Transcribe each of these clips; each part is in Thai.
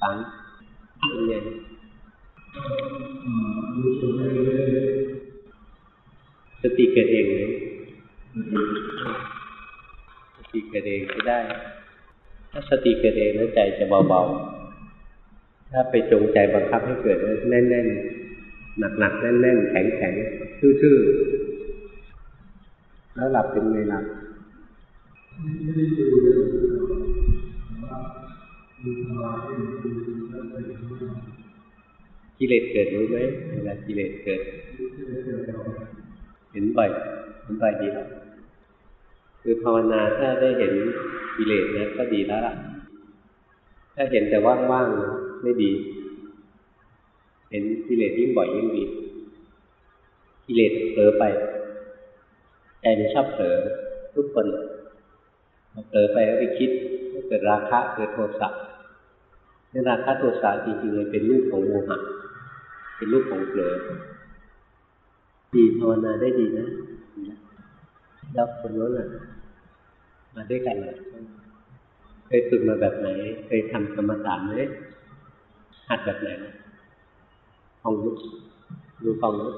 ฝังเป็นไงสติเกิดเองสติเกิดเองก็ได้ ถ้าสติเกิดเองแล้วใจจะเบาๆ ถ้าไปจงใจบังคับให้เกิดแน่นๆ หนักๆ แน่นๆ แข็งๆ ทื่อๆ แล้วหลับเป็นไงหลับ กิเลสเกิดรู้ไหมเวลากิเลสเกิด เห็นบ่อยเห็นบ่อยดีแล้วคือภาวนาถ้าได้เห็นกิเลสนะก็ดีแล้วล่ะ ถ้าเห็นแต่ว่างๆไม่ดี เห็นกิเลสยิ่งบ่อยยิ่งดีกิเลสเผลอไปใจมันชอบเผลอทุกคนเผลอไปแล้วไปคิดเกิดราคะเกิดโทสะ นี่ราคะโทสะจริงๆเลยเป็นรูปของโมหะ เป็นรูปของเผลอดีภาวนาได้ดีนะแล้วคนนู้นอะ มาด้วยกันเลยเคยฝึกมาแบบไหน เคยทำกรรมฐานไหมหัดแบบไหนฟองยุบดูฟองยุบ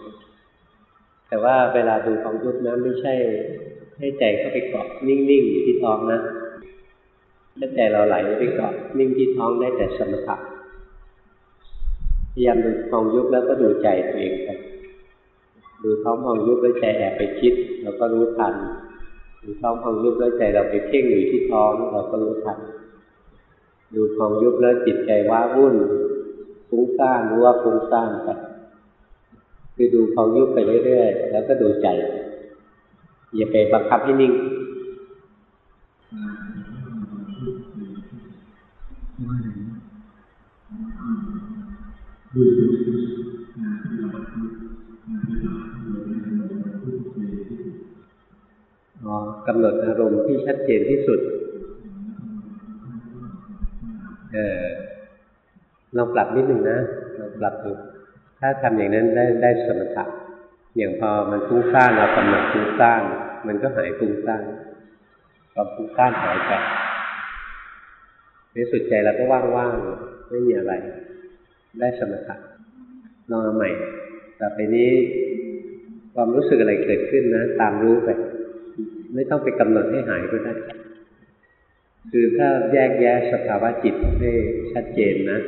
แต่ว่าเวลาดูฟองยุบนะไม่ใช่ให้ใจเข้าไปเกาะนิ่งๆอยู่ที่ท้องนะ ถ้าใจเราไหลไปเกาะนิ่งที่ท้องได้แต่สมถะพยายามดูฟองยุบแล้วก็ดูใจตัวเองไปดูท้องฟองยุบแล้วใจแอบไปคิดเราก็รู้ทันดูท้องฟองยุบแล้วใจเราไปเพ่งอยู่ที่ท้องเราก็รู้ทันดูฟองยุบแล้วจิตใจว้าวุ่นฟุ้งซ่านรู้ว่าฟุ้งซ่านไปคือดูฟองยุบไปเรื่อยๆแล้วก็ดูใจอย่าไปบังคับให้นิ่ง ว่าอย่างนี้ดูดูดูนะที่เราพูดนะที่เราพูดเรื่องพูดคุยที่สุดกำหนดอารมณ์ที่ชัดเจนที่สุด เออลองปรับนิดหนึ่งนะลองปรับดูถ้าทำอย่างนั้นได้ได้สมถะอย่างพอมันฟุ้งซ่านเรากำหนดฟุ้งซ่านมันก็หายฟุ้งซ่านความฟุ้งซ่านหายไป ในสุดใจเราก็ว่างๆไม่มีอะไร ได้สมถะลองใหม่ ต่อไปนี้ความรู้สึกอะไรเกิดขึ้นนะ ตามรู้ไป ไม่ต้องไปกำหนดให้หายก็ได้คือถ้าแยกแยะสภาวะจิตให้ชัดเจนนะ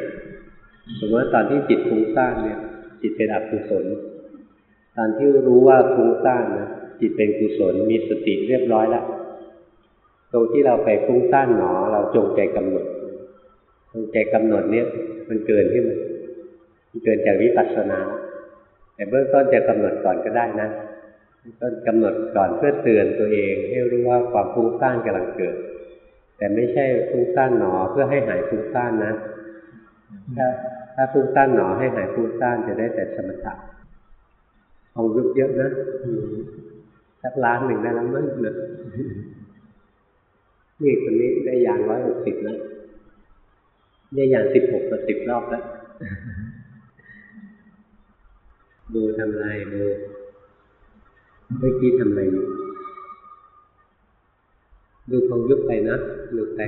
สมมติว่าตอนที่จิตฟุ้งซ่านเนี่ย จิตเป็นอกุศลตอนที่รู้ว่าฟุ้งซ่านนะจิตเป็นกุศลมีสติเรียบร้อยแล้ว ตรงที่เราไปฟุ้งซ่านหนอ เราจงใจกำหนด จงใจกำหนดเนี่ยมันเกินขึ้นมันเกินจากวิปัสสนาแต่เบื้องต้นจะกำหนดก่อนก็ได้นะต้นกำหนดก่อนเพื่อเตือนตัวเอง ให้รู้ว่าความฟุ้งซ่านกำลังเกิด แต่ไม่ใช่ฟุ้งซ่านหนอเพื่อให้หายฟุ้งซ่านนะถ้าถ้าฟุ้งซ่านหนอให้หายฟุ้งซ่านจะได้แต่สมถะของยุบเยอะนะสักล้านหนึ่งได้แล้วมั้งนะ นี่คนนี้ได้ยางร้อยหกสิบแล้วได้ยางสิบหกกับสิบรอบแล้วดูทำไรดูเมื่อกี้ทำอะไรอยู่ดูของยุบไปนะดูไป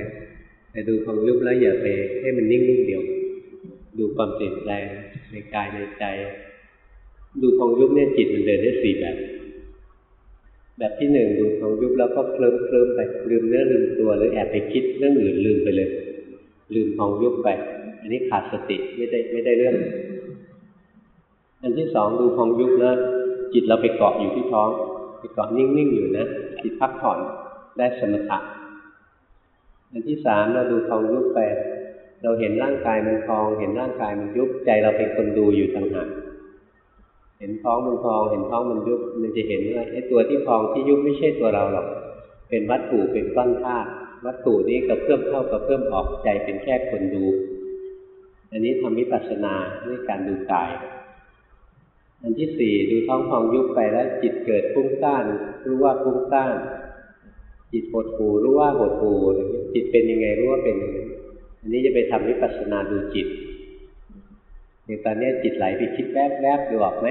แต่ดูของยุบแล้วอย่าไปให้มันนิ่งนิ่งเดียว ดูความเปลี่ยนแปลงในกายในใจ ดูของยุบเนี่ยจิตมันเดินได้สี่แบบ แบบที่หนึ่งดูของยุบแล้วก็เคลิ้มเคลิ้มไปลืมเนื้อลืมตัวหรือแอบไปคิดเรื่องอื่นลืมไปเลย ลืมของยุบไป อันนี้ขาดสติไม่ได้ไม่ได้เรื่อง อันที่สองดูของยุบแล้วจิตเราไปเกาะอยู่ที่ท้องไปเกาะนิ่งๆอยู่นะจิตพักผ่อนได้สมถะอันที่สามเราดูทองยุบไป เราเห็นร่างกายมันทอง เห็นร่างกายมันยุบใจเราเป็นคนดูอยู่ต่างหาก เห็นท้องมันทอง เห็นท้องมันยุบ มันจะเห็นว่าไอ้ตัวที่ทองที่ยุบไม่ใช่ตัวเราหรอก เป็นวัตถุเป็นก้อนธาตุวัตถุนี้กับเพิ่มเข้ากับเพิ่มออกใจเป็นแค่คนดู อันนี้ทำวิปัสสนาด้วยการดูกาย อันที่สี่ดูท้องพองยุบไปแล้ว จิตเกิดฟุ้งซ่านรู้ว่าฟุ้งซ่านจิตหดหูรู้ว่าหดหูจิตเป็นยังไงรู้ว่าเป็นยังไงอันนี้จะไปทำวิปัสสนาดูจิต อย่างตอนนี้จิตไหลไปคิดแวบแวบดูออกไหม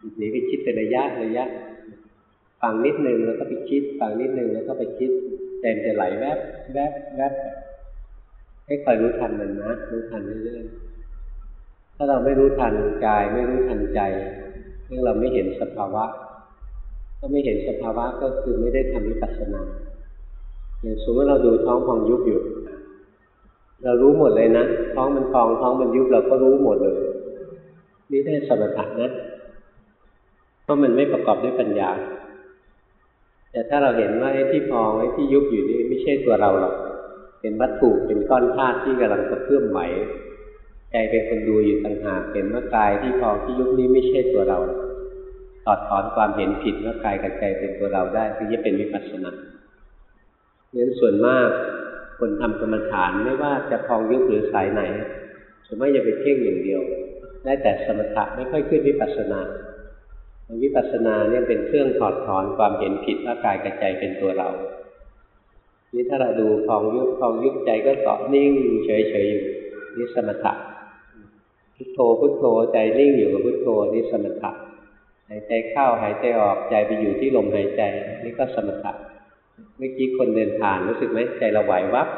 จิตหนีไปคิดเป็นระยะระยะฟังนิดนึงแล้วก็ไปคิดฟังนิดนึงแล้วก็ไปคิดใจจะไหลแวบแวบแวบให้คอยรู้ทันมันนะรู้ทันเรื่อยๆถ้าเราไม่รู้ทันกาย ไม่รู้ทันใจเรื่องเราไม่เห็นสภาวะถ้าไม่เห็นสภาวะก็คือไม่ได้ทำวิปัสสนาอย่างสมมติเราดูท้องพองยุบอยู่ เรารู้หมดเลยนะท้องมันพองท้องมันยุบเราก็รู้หมดเลย นี่ได้สมถะนะเพราะมันไม่ประกอบด้วยปัญญา แต่ถ้าเราเห็นว่าไอ้ที่พองไอ้ที่ยุบอยู่นี่ไม่ใช่ตัวเราหรอกเป็นวัตถุเป็นก้อนธาตุที่กำลังกระเพื่อมไหวใจเป็นคนดูอยู่ต่างหากเห็นว่ากายที่พองที่ยุบนี้ไม่ใช่ตัวเราถอดถอนความเห็นผิดว่ากายกับใจเป็นตัวเราได้ถึงจะเป็นวิปัสสนาเน้นส่วนมาก คนทำกรรมฐานไม่ว่าจะพองยุบหรือสายไหนส่วนมากจะไปเพ่งอย่างเดียว ได้แต่สมถะไม่ค่อยขึ้นวิปัสสนาวิปัสสนาเนี่ยเป็นเครื่องถอดถอนความเห็นผิดว่ากายกับใจเป็นตัวเรา นี่ถ้าเราดูพองยุบพองยุบใจก็เกาะนิ่งเฉยๆอยู่นี่สมถะพุทโธพุทโธใจนิ่งอยู่กับพุทโธนี่สมถะหายใจเข้าหายใจออกใจไปอยู่ที่ลมหายใจ นี่ก็สมถะ เมื่อกี้คนเดินผ่านรู้สึกไหมใจเราไหววับ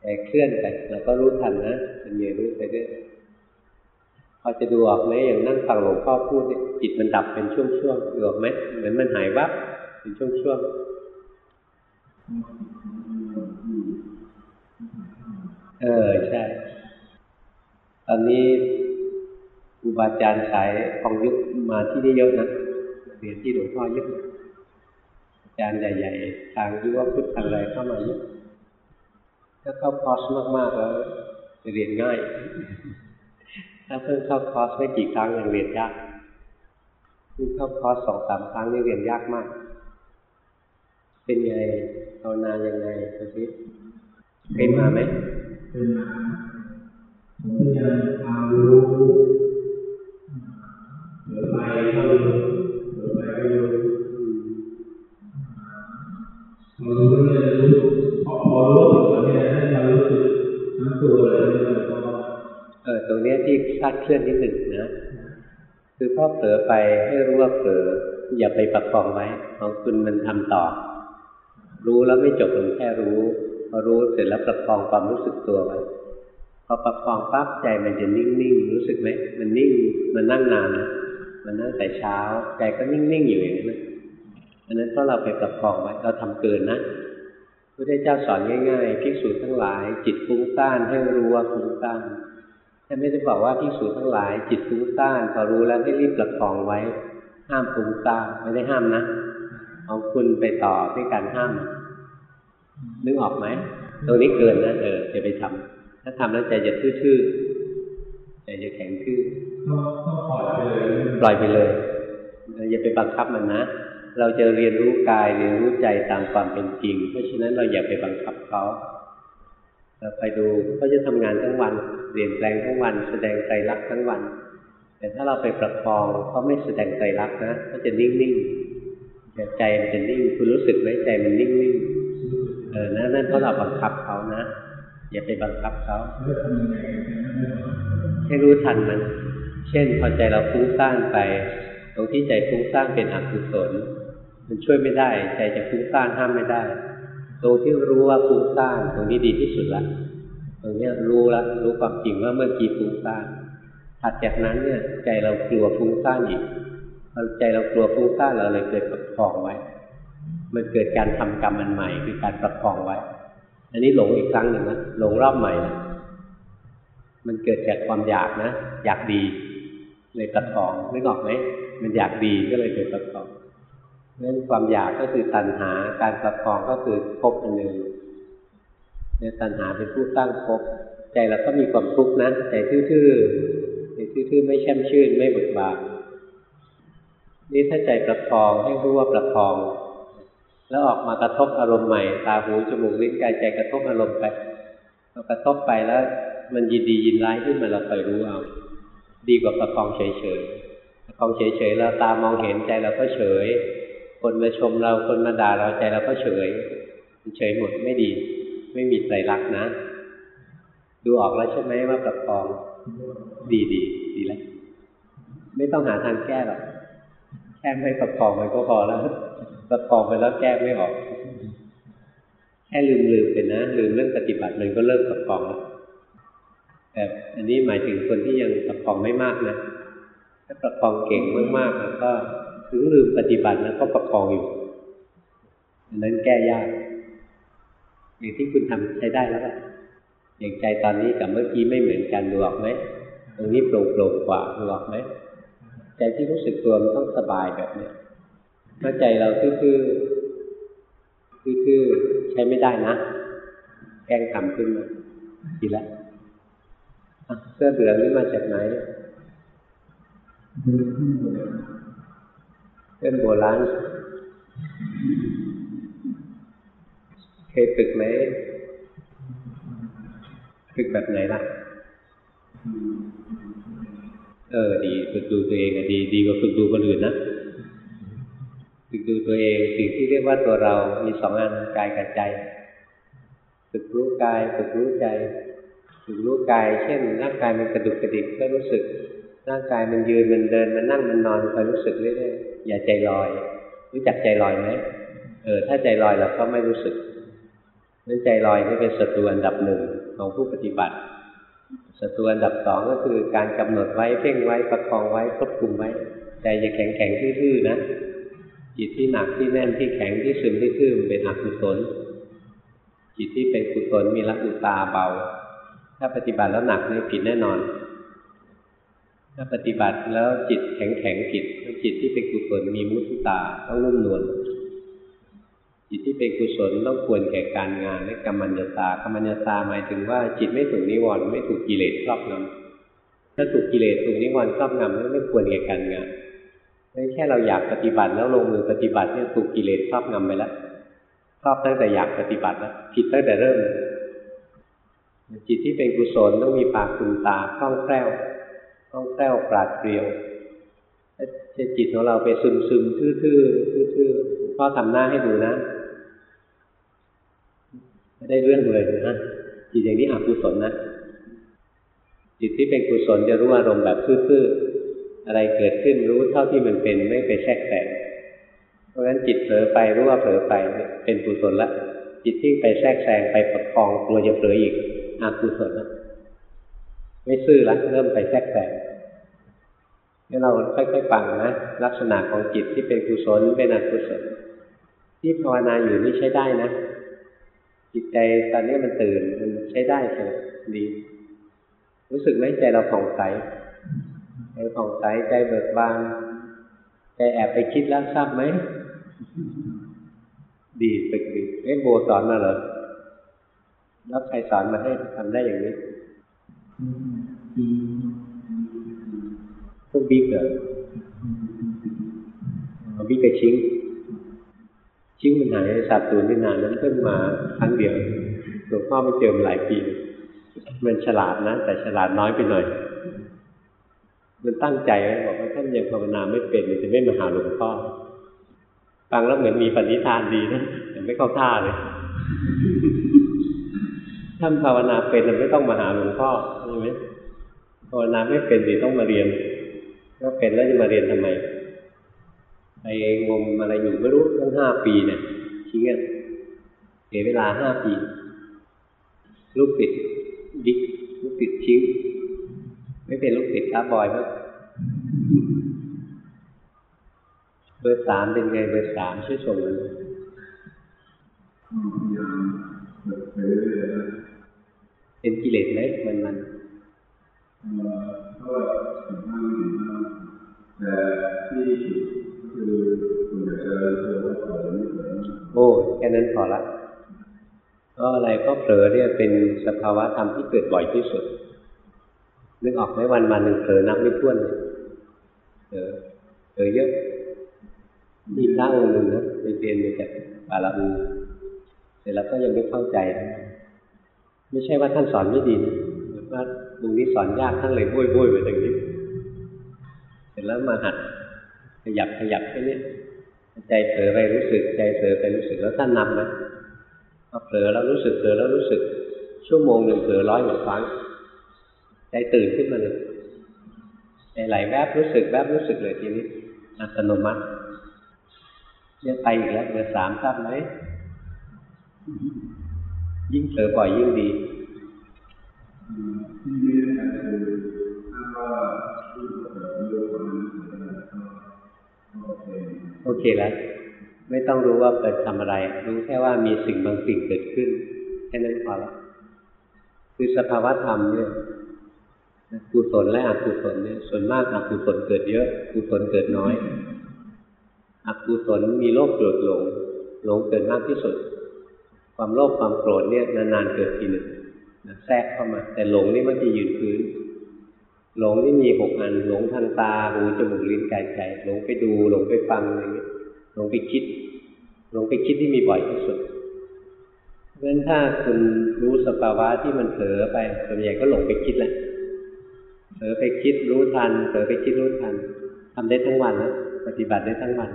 ใจเคลื่อนไปเราก็รู้ทันนะมันมีรู้ไปเรื่อยพอจะดูออกไหมอย่างนั่งฟังหลวงพ่อพูดเนี่ยจิตมันดับเป็นช่วงๆดูออกไหมเหมือนมันหายวับเป็นช่วงๆเออใช่ ตอนนี้ครูบาอาจารย์สายพองยุคมาที่นี่เยอะนะเรียนที่หลวงพ่อเยอะ จารย์ใหญ่ๆทางยุวพุทธอะไรเข้ามาเยอะถ้าเข้าคอร์สมากๆแล้วจะเรียนง่าย ถ้าเพิ่งเข้าคอร์สไม่กี่ครั้งยังเรียนยากเพิ่งเข้าคอร์สสองสามครั้งนี่เรียนยากมาก เป็นไงภาวนายังไงดูสิเคยมาไหมเป็นมาผมพยายามตามรู้ ผลอไปให้รู้ว่าเผลออย่าไปประคองไว้ของคุณมันทำต่อ รู้แล้วไม่จบลงแค่รู้พอรู้เสร็จแล้วประคองความรู้สึกตัวไว้พอประคองปั๊บใจมันจะนิ่งๆรู้สึกไหมมันนิ่งมันนั่งนานนะมันนั่งแต่เช้า ใจก็นิ่งๆอยู่อย่างนั้นนะอันนั้นเพราะเราไปประคองไว้เราทำเกินนะพระเจ้าสอนง่ายๆภิกษุทั้งหลาย จิตฟุ้งซ่านให้รู้ว่าฟุ้งซ่าน ท่านไม่ได้บอกว่าภิกษุทั้งหลาย จิตฟุ้งซ่านพอรู้แล้วให้รีบประคองไว้ ห้ามฟุ้งซ่านไม่ได้ห้ามนะเอาคุณไปต่อด้วยการห้าม นึกออกไหมตรงนี้เกินนะเออจะไปทำถ้าทำแล้วใจจะทื่อๆใจจะแข็งทื่อต้องต้องปล่อยไปเลยปล่อยไปเลยอย่าไปบังคับมันนะเราจะเรียนรู้กายเรียนรู้ใจตามความเป็นจริง เพราะฉะนั้นเราอย่าไปบังคับเขา เราไปดูเขาจะทำงานทั้งวัน เปลี่ยนแปลงทั้งวัน แสดงใจรักทั้งวัน แต่ถ้าเราไปประคองเขาไม่แสดงใจรักนะเขาจะนิ่งๆแต่ใจมันจะนิ่งคุณรู้สึกไหมใจมันนิ่งๆเออนั่นนั่นเพราะเราบังคับเขานะอย่าไปบังคับเขาให้รู้ทันมัน เช่น พอใจเราฟุ้งซ่านไป ตรงที่ใจฟุ้งซ่านเป็นอกุศลมันช่วยไม่ได้ ใจจะฟุ้งซ่านห้ามไม่ได้ ตรงที่รู้ว่าฟุ้งซ่านตรงนี้ดีที่สุดละตรงเนี้ยรู้ละรู้ความจริงว่าเมื่อกี้ฟุ้งซ่านถัดจากนั้นเนี่ยใจเรากลัวฟุ้งซ่านอีกพอใจเรากลัวฟุ้งซ่านเราเลยเกิดประคองไว้ มันเกิดการทำกรรมอันใหม่คือการประคองไว้ อันนี้หลงอีกครั้งหนึ่งนะหลงรอบใหม่นะมันเกิดจากความอยากนะ อยากดี เลยประคองนึกออกไหมมันอยากดีก็เลยเกิดประคอง นั้นความอยากก็คือตัณหา การประคองก็คือภพอันหนึ่งเนี่ยตัณหาเป็นผู้ตั้งภพใจเราก็มีความทุกข์นะใจทื่อๆใจทื่อๆไม่แช่มชื่นไม่เบิกบานนี่ถ้าใจประคองให้รู้ว่าประคอง แล้วออกมากระทบอารมณ์ใหม่ตาหูจมูกลิ้นกายใจกระทบอารมณ์ไปพอกระทบไปแล้ว มันยินดียินร้ายขึ้นมาเราคอยรู้เอา ดีกว่าประคองเฉยๆประคองเฉยๆเราตามองเห็นใจเราก็เฉย คนมาชมเราคนมาด่าเราใจเราก็เฉยเฉยหมดไม่ดี ไม่มีใจรักนะ ดูออกแล้วใช่ไหมว่าประคองดีดีดีแล้วไม่ต้องหาทางแก้หรอกแค่ไม่ประคองมันก็พอแล้วประคองไปแล้วแก้ไม่ออก แค่ลืมลืมไปนะลืมเรื่องปฏิบัติมันก็เริ่มประคองแล้วแต่อันนี้หมายถึงคนที่ยังประคองไม่มากนะถ้าประคองเก่งมากๆแล้วก็ ถึงลืมปฏิบัติแล้วก็ประคองอยู่อันนั้นแก้ยากอย่างที่คุณทำใช้ได้แล้วแหละอย่างใจตอนนี้กับเมื่อกี้ไม่เหมือนกันดูออกไหมตรงนี้โปร่งโปร่งกว่าดูออกไหมใจที่รู้สึกตัวมันต้องสบายแบบเนี้ยถ้าใจเราทื่อๆทื่อๆใช้ไม่ได้นะแกล้งทำขึ้นมาดีแล้วอะเสื้อเหลืองนี่มาจากไหน เพื่อนโบราณเคยฝึกไหมฝึกแบบไหนล่ะ เออ ดี ฝึกดูตัวเองอะดี ดีกว่าฝึกดูคนอื่นนะ ฝึกดูตัวเอง สิ่งที่เรียกว่าตัวเรา มีสองอันกายกับใจ ฝึกรู้กาย ฝึกรู้ใจ ฝึกรู้กาย เช่น ร่างกายมันกระดุกกระดิกก็รู้สึก ร่างกายมันยืน มันเดิน มันนั่ง มันนอนคอยรู้สึกเรื่อยๆ อย่าใจลอย รู้จักใจลอยไหมเออ ถ้าใจลอยเราก็ไม่รู้สึกนั้นใจลอยนี่เป็นศัตรูอันดับหนึ่งของผู้ปฏิบัติศัตรูอันดับสองก็คือการกำหนดไว้เพ่งไว้ประคองไว้ควบคุมไว้ ใจจะแข็งแข็งทื่อๆนะจิตที่หนักที่แน่นที่แข็งที่ซึมที่ทื่อมันเป็นอกุศลจิตที่เป็นกุศลมีละอุตาเบา ถ้าปฏิบัติแล้วหนักนี่ผิดแน่นอน ถ้าปฏิบัติแล้วจิตแข็งแข็งผิด จิตที่เป็นกุศลมีมุติตาต้องนุ่มนวลจิตที่เป็นกุศลต้องควรแก่การงานและกรรมัญญาตากรรมัญญาตาหมายถึงว่าจิตไม่ถูกนิวรณ์ไม่ถูกกิเลสครอบงำถ้าถูกกิเลสถูกนิวรณ์ครอบงำแล้วไม่ควรแก่การงานไม่แค่เราอยากปฏิบัติแล้วลงมือปฏิบัติเนี่ยถูกกิเลสครอบงำไปแล้วครอบตั้งแต่อยากปฏิบัติแล้วผิดตั้งแต่เริ่มจิตที่เป็นกุศลต้องมีปากคุณตาคล่องแคล่วคล่องแคล่วปราดเปรียว ถ้าจิตของเราไปซึมซึมทื่อๆทื่อๆพ่อทำหน้าให้ดูนะไม่ได้เรื่องเลยนะจิตอย่างนี้อกุศลนะจิตที่เป็นกุศลจะรู้อารมณ์แบบซื่อๆอะไรเกิดขึ้นรู้เท่าที่มันเป็นไม่ไปแทรกแซงเพราะฉะนั้นจิตเผลอไปรู้ว่าเผลอไปเป็นกุศลละ จิตที่ไปแทรกแซงไปประคองกลัวจะเผลออีกอกุศลละไม่ซื่อละเริ่มไปแทรกแซง ให้เราค่อยๆฟังนะลักษณะของจิตที่เป็นกุศลเป็นอกุศลที่ภาวนาอยู่นี่ใช้ได้นะ จิตใจตอนนี้มันตื่นมันใช้ได้ใช่ดี รู้สึกไหมใจเราผ่องใสใจผ่องใสใจเบิกบานใจแอบไปคิดแล้วทราบไหมดีฝึกดีเอ๊ะโบสอนมาเหรอแล้วใครสอนมาให้ทำได้อย่างนี้ พวกบิ๊กเหรอบิ๊กกับชิงชิ้งมันหายสัตว์ตัวนี่นานนั้นเพิ่งมาครั้งเดียวหลวงพ่อไม่เจอมาหลายปี มันฉลาดนะ แต่ฉลาดน้อยไปหน่อย มันตั้งใจไว้บอกว่าท่านยังภาวนาไม่เป็นจะไม่มาหาหลวงพ่อฟังแล้วเหมือนมีปณิธานดีนะแต่ไม่เข้าท่าเลยท่านภาวนาเป็นไม่ต้องมาหาหลวงพ่อใช่ไหมภาวนาไม่เป็นสิต้องมาเรียน ก็เป็นแล้วจะมาเรียนทำไมไปงมอะไรอยู่ไม่รู้ตั้งห้าปีเนี่ยทิ้งอะเสียเวลาห้าปีลูกติดดิ๊กลูกติดชิ้งไม่เป็นลูกติดคาบอยมั้งเบอร์สามเป็นไงเบอร์สามช่วยส่งเลยเป็นกิเลสไหมมันมัน แต่ที่คือคุณจะเจอเจอว่าเผลอไม่เผลอโอ้แค่นั้นพอละก็อะไรก็เผลอเนี่ยเป็นสภาวะธรรมที่เกิดบ่อยที่สุด นึกออกไหมวันมาหนึ่งเผลอนับไม่ถ้วนเลยเออเผลอเยอะมีพระองค์หนึ่งนะไปเรียนมาจากปาลาอูแต่แล้วก็ยังไม่เข้าใจ ไม่ใช่ว่าท่านสอนไม่ดีนะว่าตรงนี้สอนยากท่านเลยบ้วยบ้วยไปตรงนี้ ร็จแล้วมาหัดขยับขยับแค่นี้ใจเผลอไปรู้สึก ใจเผลอไปรู้สึกแล้วท่านนำนะพอเผลอแล้วรู้สึกเผลอแล้วรู้สึก ชั่วโมงหนึ่งเผลอร้อยหมดครั้งใจตื่นขึ้นมาเลยใจไหลแวบรู้สึกแวบรู้สึกเลยทีนี้อัตโนมัติเนี่ยไปอีกแล้วเบอร์สามทราบไหมยิ่งเผลอบ่อยยิ่งดีที่นี้นะคือถ้าว่าคนนั้นก็ โอเคแล้วไม่ต้องรู้ว่าเกิดทำอะไร รู้แค่ว่ามีสิ่งบางสิ่งเกิดขึ้น แค่นั้นพอละคือสภาวะธรรมเนี่ยกุศลและอกุศลเนี่ยส่วนมากอกุศลเกิดเยอะกุศลเกิดน้อยอกุศลมีโลภโกรธหลงหลงเกิดมากที่สุด ความโลภความโกรธเนี่ยนานๆเกิดทีหนึ่งนแทรกเข้ามา แต่หลงนี่มันจะยืนพื้น หลงนี่มีหกอัน หลงทางตาหูจมูกลิ้นกายใจ หลงไปดู หลงไปฟังอะไรเงี้ยหลงไปคิด หลงไปคิดที่มีบ่อยที่สุดเพราะฉะนั้นถ้าคุณรู้สภาวะที่มันเผลอไปส่วนใหญ่ก็หลงไปคิดแหละเผลอไปคิดรู้ทันเผลอไปคิดรู้ทันทำได้ทั้งวันนะปฏิบัติได้ทั้งวัน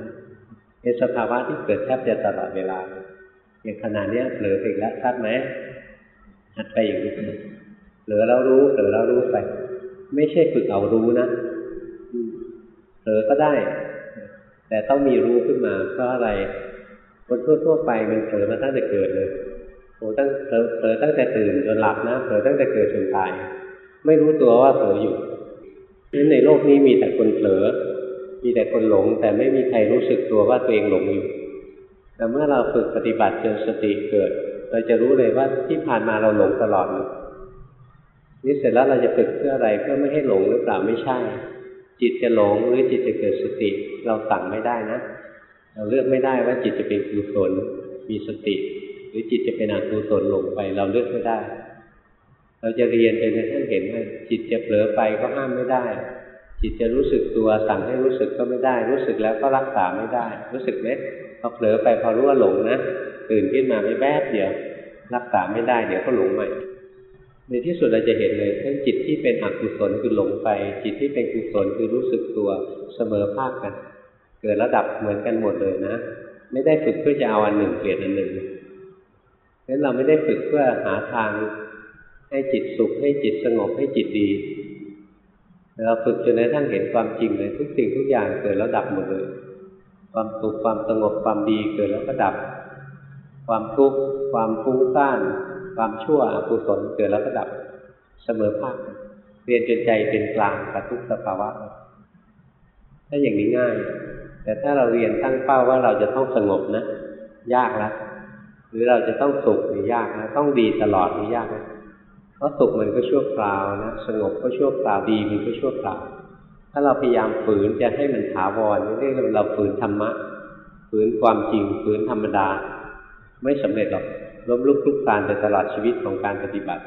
เป็นสภาวะที่เกิดแทบจะตลอดเวลาอย่างขณะเนี้ยเผลอไปอีกแล้วชัดไหมหัดไปอย่างนี้เผลอแล้วรู้เผลอแล้วรู้ไป ไม่ใช่ฝึกเอารู้นะเผลอก็ได้ แต่ต้องมีรู้ขึ้นมา เพราะอะไร คนทั่วๆไปมันเผลอมาตั้งแต่เกิดเลยโอ้ตั้งเผลอตั้งแต่ตื่นจนหลับนะเผลอตั้งแต่เกิดจนตาย ไม่รู้ตัวว่าเผลออยู่เพราะฉะนั้นในโลกนี้มีแต่คนเผลอ มีแต่คนหลง แต่ไม่มีใครรู้สึกตัวว่าตัวเองหลงอยู่ แต่เมื่อเราฝึกปฏิบัติจนสติเกิด เราจะรู้เลยว่าที่ผ่านมาเราหลงตลอดเลย นี่เสร็จแล้วเราจะฝึกเพื่ออะไรเพื่อไม่ให้หลงหรือเปล่าไม่ใช่ จิตจะหลงหรือจิตจะเกิดสติ เราสั่งไม่ได้นะ เราเลือกไม่ได้ว่าจิตจะเป็นกุศลมีสติ หรือจิตจะเป็นอกุศลหลงไป เราเลือกไม่ได้ เราจะเรียนจนกระทั่งเห็นว่าจิตจะเผลอไปก็ห้ามไม่ได้ จิตจะรู้สึกตัวสั่งให้รู้สึกก็ไม่ได้ รู้สึกแล้วก็รักษาไม่ได้ รู้สึกไหมพอเผลอไปพอรู้ว่าหลงนะตื่นขึ้นมาไม่แป๊บเดียวรักษาไม่ได้เดี๋ยวก็หลงใหม่ ในที่สุดเราจะเห็นเลยทั้งจิตที่เป็นอกุศลคือหลงไป จิตที่เป็นกุศลคือรู้สึกตัวเสมอภาคกัน เกิดระดับเหมือนกันหมดเลยนะ ไม่ได้ฝึกเพื่อจะเอาอันหนึ่งเปลี่ยนอันหนึ่งเพราะเราไม่ได้ฝึกเพื่อหาทางให้จิตสุขให้จิตสงบให้จิตดีเราฝึกจนกระทั่งเห็นความจริงเลยทุกสิ่งทุกอย่างเกิดแล้วดับหมดเลย ความสุขความสงบความดีเกิดแล้วก็ดับ ความทุกข์ความฟุ้งซ่าน ความชั่วอกุศลเกิดแล้วก็ดับเสมอภาคเรียนจนใจเป็นกลางกับทุกสภาวะ ถ้าอย่างนี้ง่าย แต่ถ้าเราเรียนตั้งเป้าว่าเราจะต้องสงบนะ ยากแล้วหรือเราจะต้องสุขนี่ยากนะต้องดีตลอดนี่ยากนะเพราะสุขมันก็ชั่วคราวนะสงบก็ชั่วคราวดีมันก็ชั่วคราว ถ้าเราพยายามฝืนจะให้มันถาวรนี่เรียกว่าเราฝืนธรรมะฝืนความจริงฝืนธรรมดา ไม่สำเร็จหรอก ล้มลุกคลุกคลานไปตลอดชีวิตของการปฏิบัติ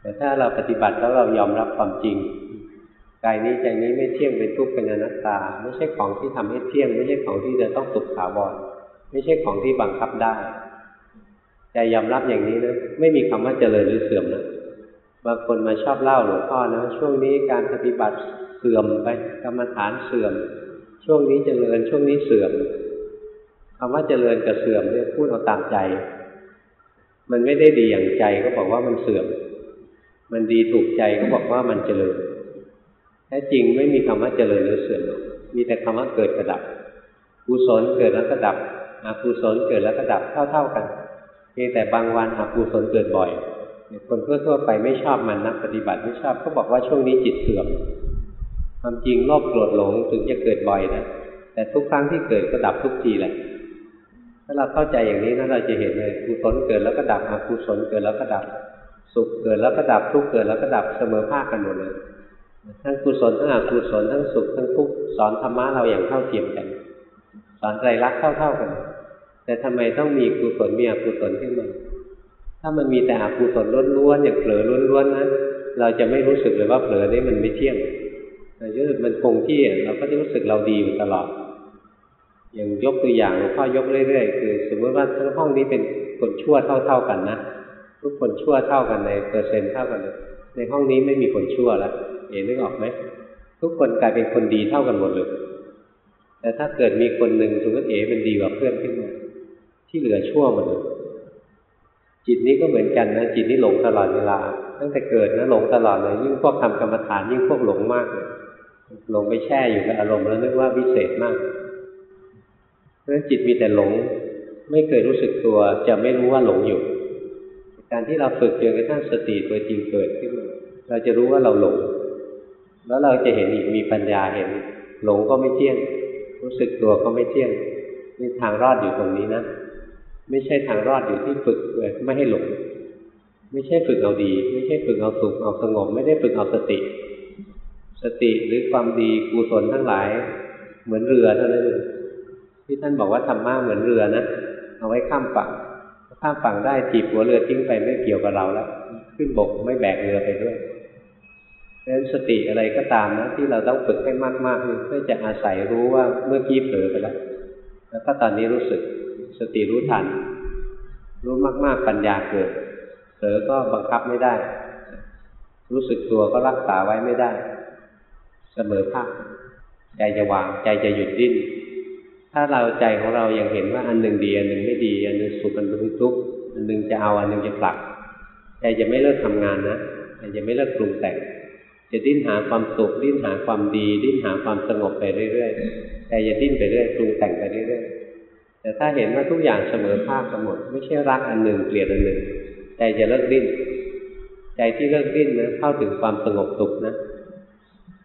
แต่ถ้าเราปฏิบัติแล้วเรายอมรับความจริงกายนี้ใจนี้ไม่เที่ยงเป็นทุกข์เป็นอนัตตา ไม่ใช่ของที่ทำให้เที่ยง ไม่ใช่ของที่จะต้องสุขถาวรไม่ใช่ของที่บังคับได้ใจยอมรับอย่างนี้นะไม่มีคำว่าเจริญหรือเสื่อมนะบางคนมาชอบเล่าหลวงพ่อนะช่วงนี้การปฏิบัติเสื่อมไปกรรมฐานเสื่อม ช่วงนี้เจริญช่วงนี้เสื่อมคำว่าเจริญกับเสื่อมเนี่ยพูดเอาตามใจ มันไม่ได้ดีอย่างใจก็บอกว่ามันเสื่อม มันดีถูกใจก็บอกว่ามันเจริญแท้จริงไม่มีคำว่าเจริญหรือเสื่อม มีแต่คำว่าเกิดกระดับกุศลเกิดแล้วก็ดับอกุศลเกิดแล้วก็ดับเท่า ๆกันเพียงแต่บางวันอกุศลเกิดบ่อย คนทั่วๆไปไม่ชอบมันนักปฏิบัติไม่ชอบก็บอกว่าช่วงนี้จิตเสื่อมความจริงโลภโกรธหลงถึงจะเกิดบ่อยนะแต่ทุกครั้งที่เกิดก็ดับทุกทีแหละ ถ้าเราเข้าใจอย่างนี้นะเราจะเห็นเลยกุศลเกิดแล้วก็ดับอกุศลเกิดแล้วก็ดับ สุขเกิดแล้วก็ดับทุกข์เกิดแล้วก็ดับเสมอภาคกันหมดเลยทั้งกุศลทั้งอกุศลทั้งสุขทั้งทุกข์สอนธรรมะเราอย่างเท่าเทียมกัน สอนใจรักเท่า ๆกัน แต่ทำไมต้องมีกุศลมีอกุศลขึ้นมาถ้ามันมีแต่อกุศลล้วนๆอย่างเผลอล้วนๆนะเราจะไม่รู้สึกเลยว่าเผลอนี่มันไม่เที่ยงแต่ถ้ามันคงที่เราก็จะรู้สึกเราดีอยู่ตลอด อย่างยกตัวอย่างหลวงพ่อยกเรื่อยๆคือ สมมติว่าทั้งห้องนี้เป็นคนชั่วเท่า ๆกันนะทุกคนชั่วเท่ากันในเปอร์เซ็นต์เท่ากันในห้องนี้ไม่มีคนชั่วแล้วเห็นนึกออกไหมทุกคนกลายเป็นคนดีเท่ากันหมดเลยแต่ถ้าเกิดมีคนหนึ่งสมมติเอ๋เป็นดีกว่าเพื่อนขึ้นมาที่เหลือชั่วหมดเลยจิตนี้ก็เหมือนกันนะจิตนี้หลงตลอดเวลา ตั้งแต่เกิดนะหลงตลอดเลยยิ่งพวกทำกรรมฐานยิ่งพวกหลงมากเลยหลงไปแช่อยู่กับอารมณ์แล้วนึกว่าวิเศษมาก ราะฉะนั้นจิตมีแต่หลง ไม่เคยรู้สึกตัว จะไม่รู้ว่าหลงอยู่ การที่เราฝึกจนกระทั่งสติตัวจริงเกิดขึ้น เราจะรู้ว่าเราหลง แล้วเราจะเห็นอีกมีปัญญาเห็น หลงก็ไม่เที่ยง รู้สึกตัวก็ไม่เที่ยงนี่ทางรอดอยู่ตรงนี้นะไม่ใช่ทางรอดอยู่ที่ฝึกเลยไม่ให้หลง ไม่ใช่ฝึกเอาดี ไม่ใช่ฝึกเอาสุขเอาสงบ ไม่ได้ฝึกเอาสติ สติหรือความดีกุศลทั้งหลาย เหมือนเรือเท่านั้นเอง ที่ท่านบอกว่าธรรมะเหมือนเรือนะเอาไว้ข้ามฝั่งข้ามฝั่งได้จีบหัวเรือทิ้งไปไม่เกี่ยวกับเราแล้วขึ้นบกไม่แบกเรือไปด้วยเพราะฉะนั้นสติอะไรก็ตามนะ ที่เราต้องฝึกให้มากๆเพื่อจะอาศัยรู้ว่าเมื่อกี้เผลอไปแล้วแล้วก็ตอนนี้รู้สึกสติรู้ทัน รู้มาก ๆ ปัญญาเกิดเผลอก็บังคับไม่ได้ รู้สึกตัวก็รักษาไว้ไม่ได้ เสมอภาคใจจะวางใจจะหยุดดิ้น ถ้าเราใจของเรายังเห็นว่าอันหนึ่งดีอันหนึ่งไม่ดี อันหนึ่งสุขอันหนึ่งทุกข์อันหนึ่งจะเอาอันหนึ่งจะผลักใจจะไม่เลิกทำงานนะใจจะไม่เลิกปรุงแต่ง จะดิ้นหาความสุขดิ้นหาความดี ดิ้นหาความสงบไปเรื่อยๆใจจะดิ้นไปเรื่อยปรุงแต่งไปเรื่อยๆแต่ถ้าเห็นว่าทุกอย่างเสมอภาคกันหมด ไม่ใช่รักอันหนึ่งเกลียดอันหนึ่งใจจะเลิกดิ้นใจที่เลิกดิ้นนะเข้าถึงความสงบสุขนะ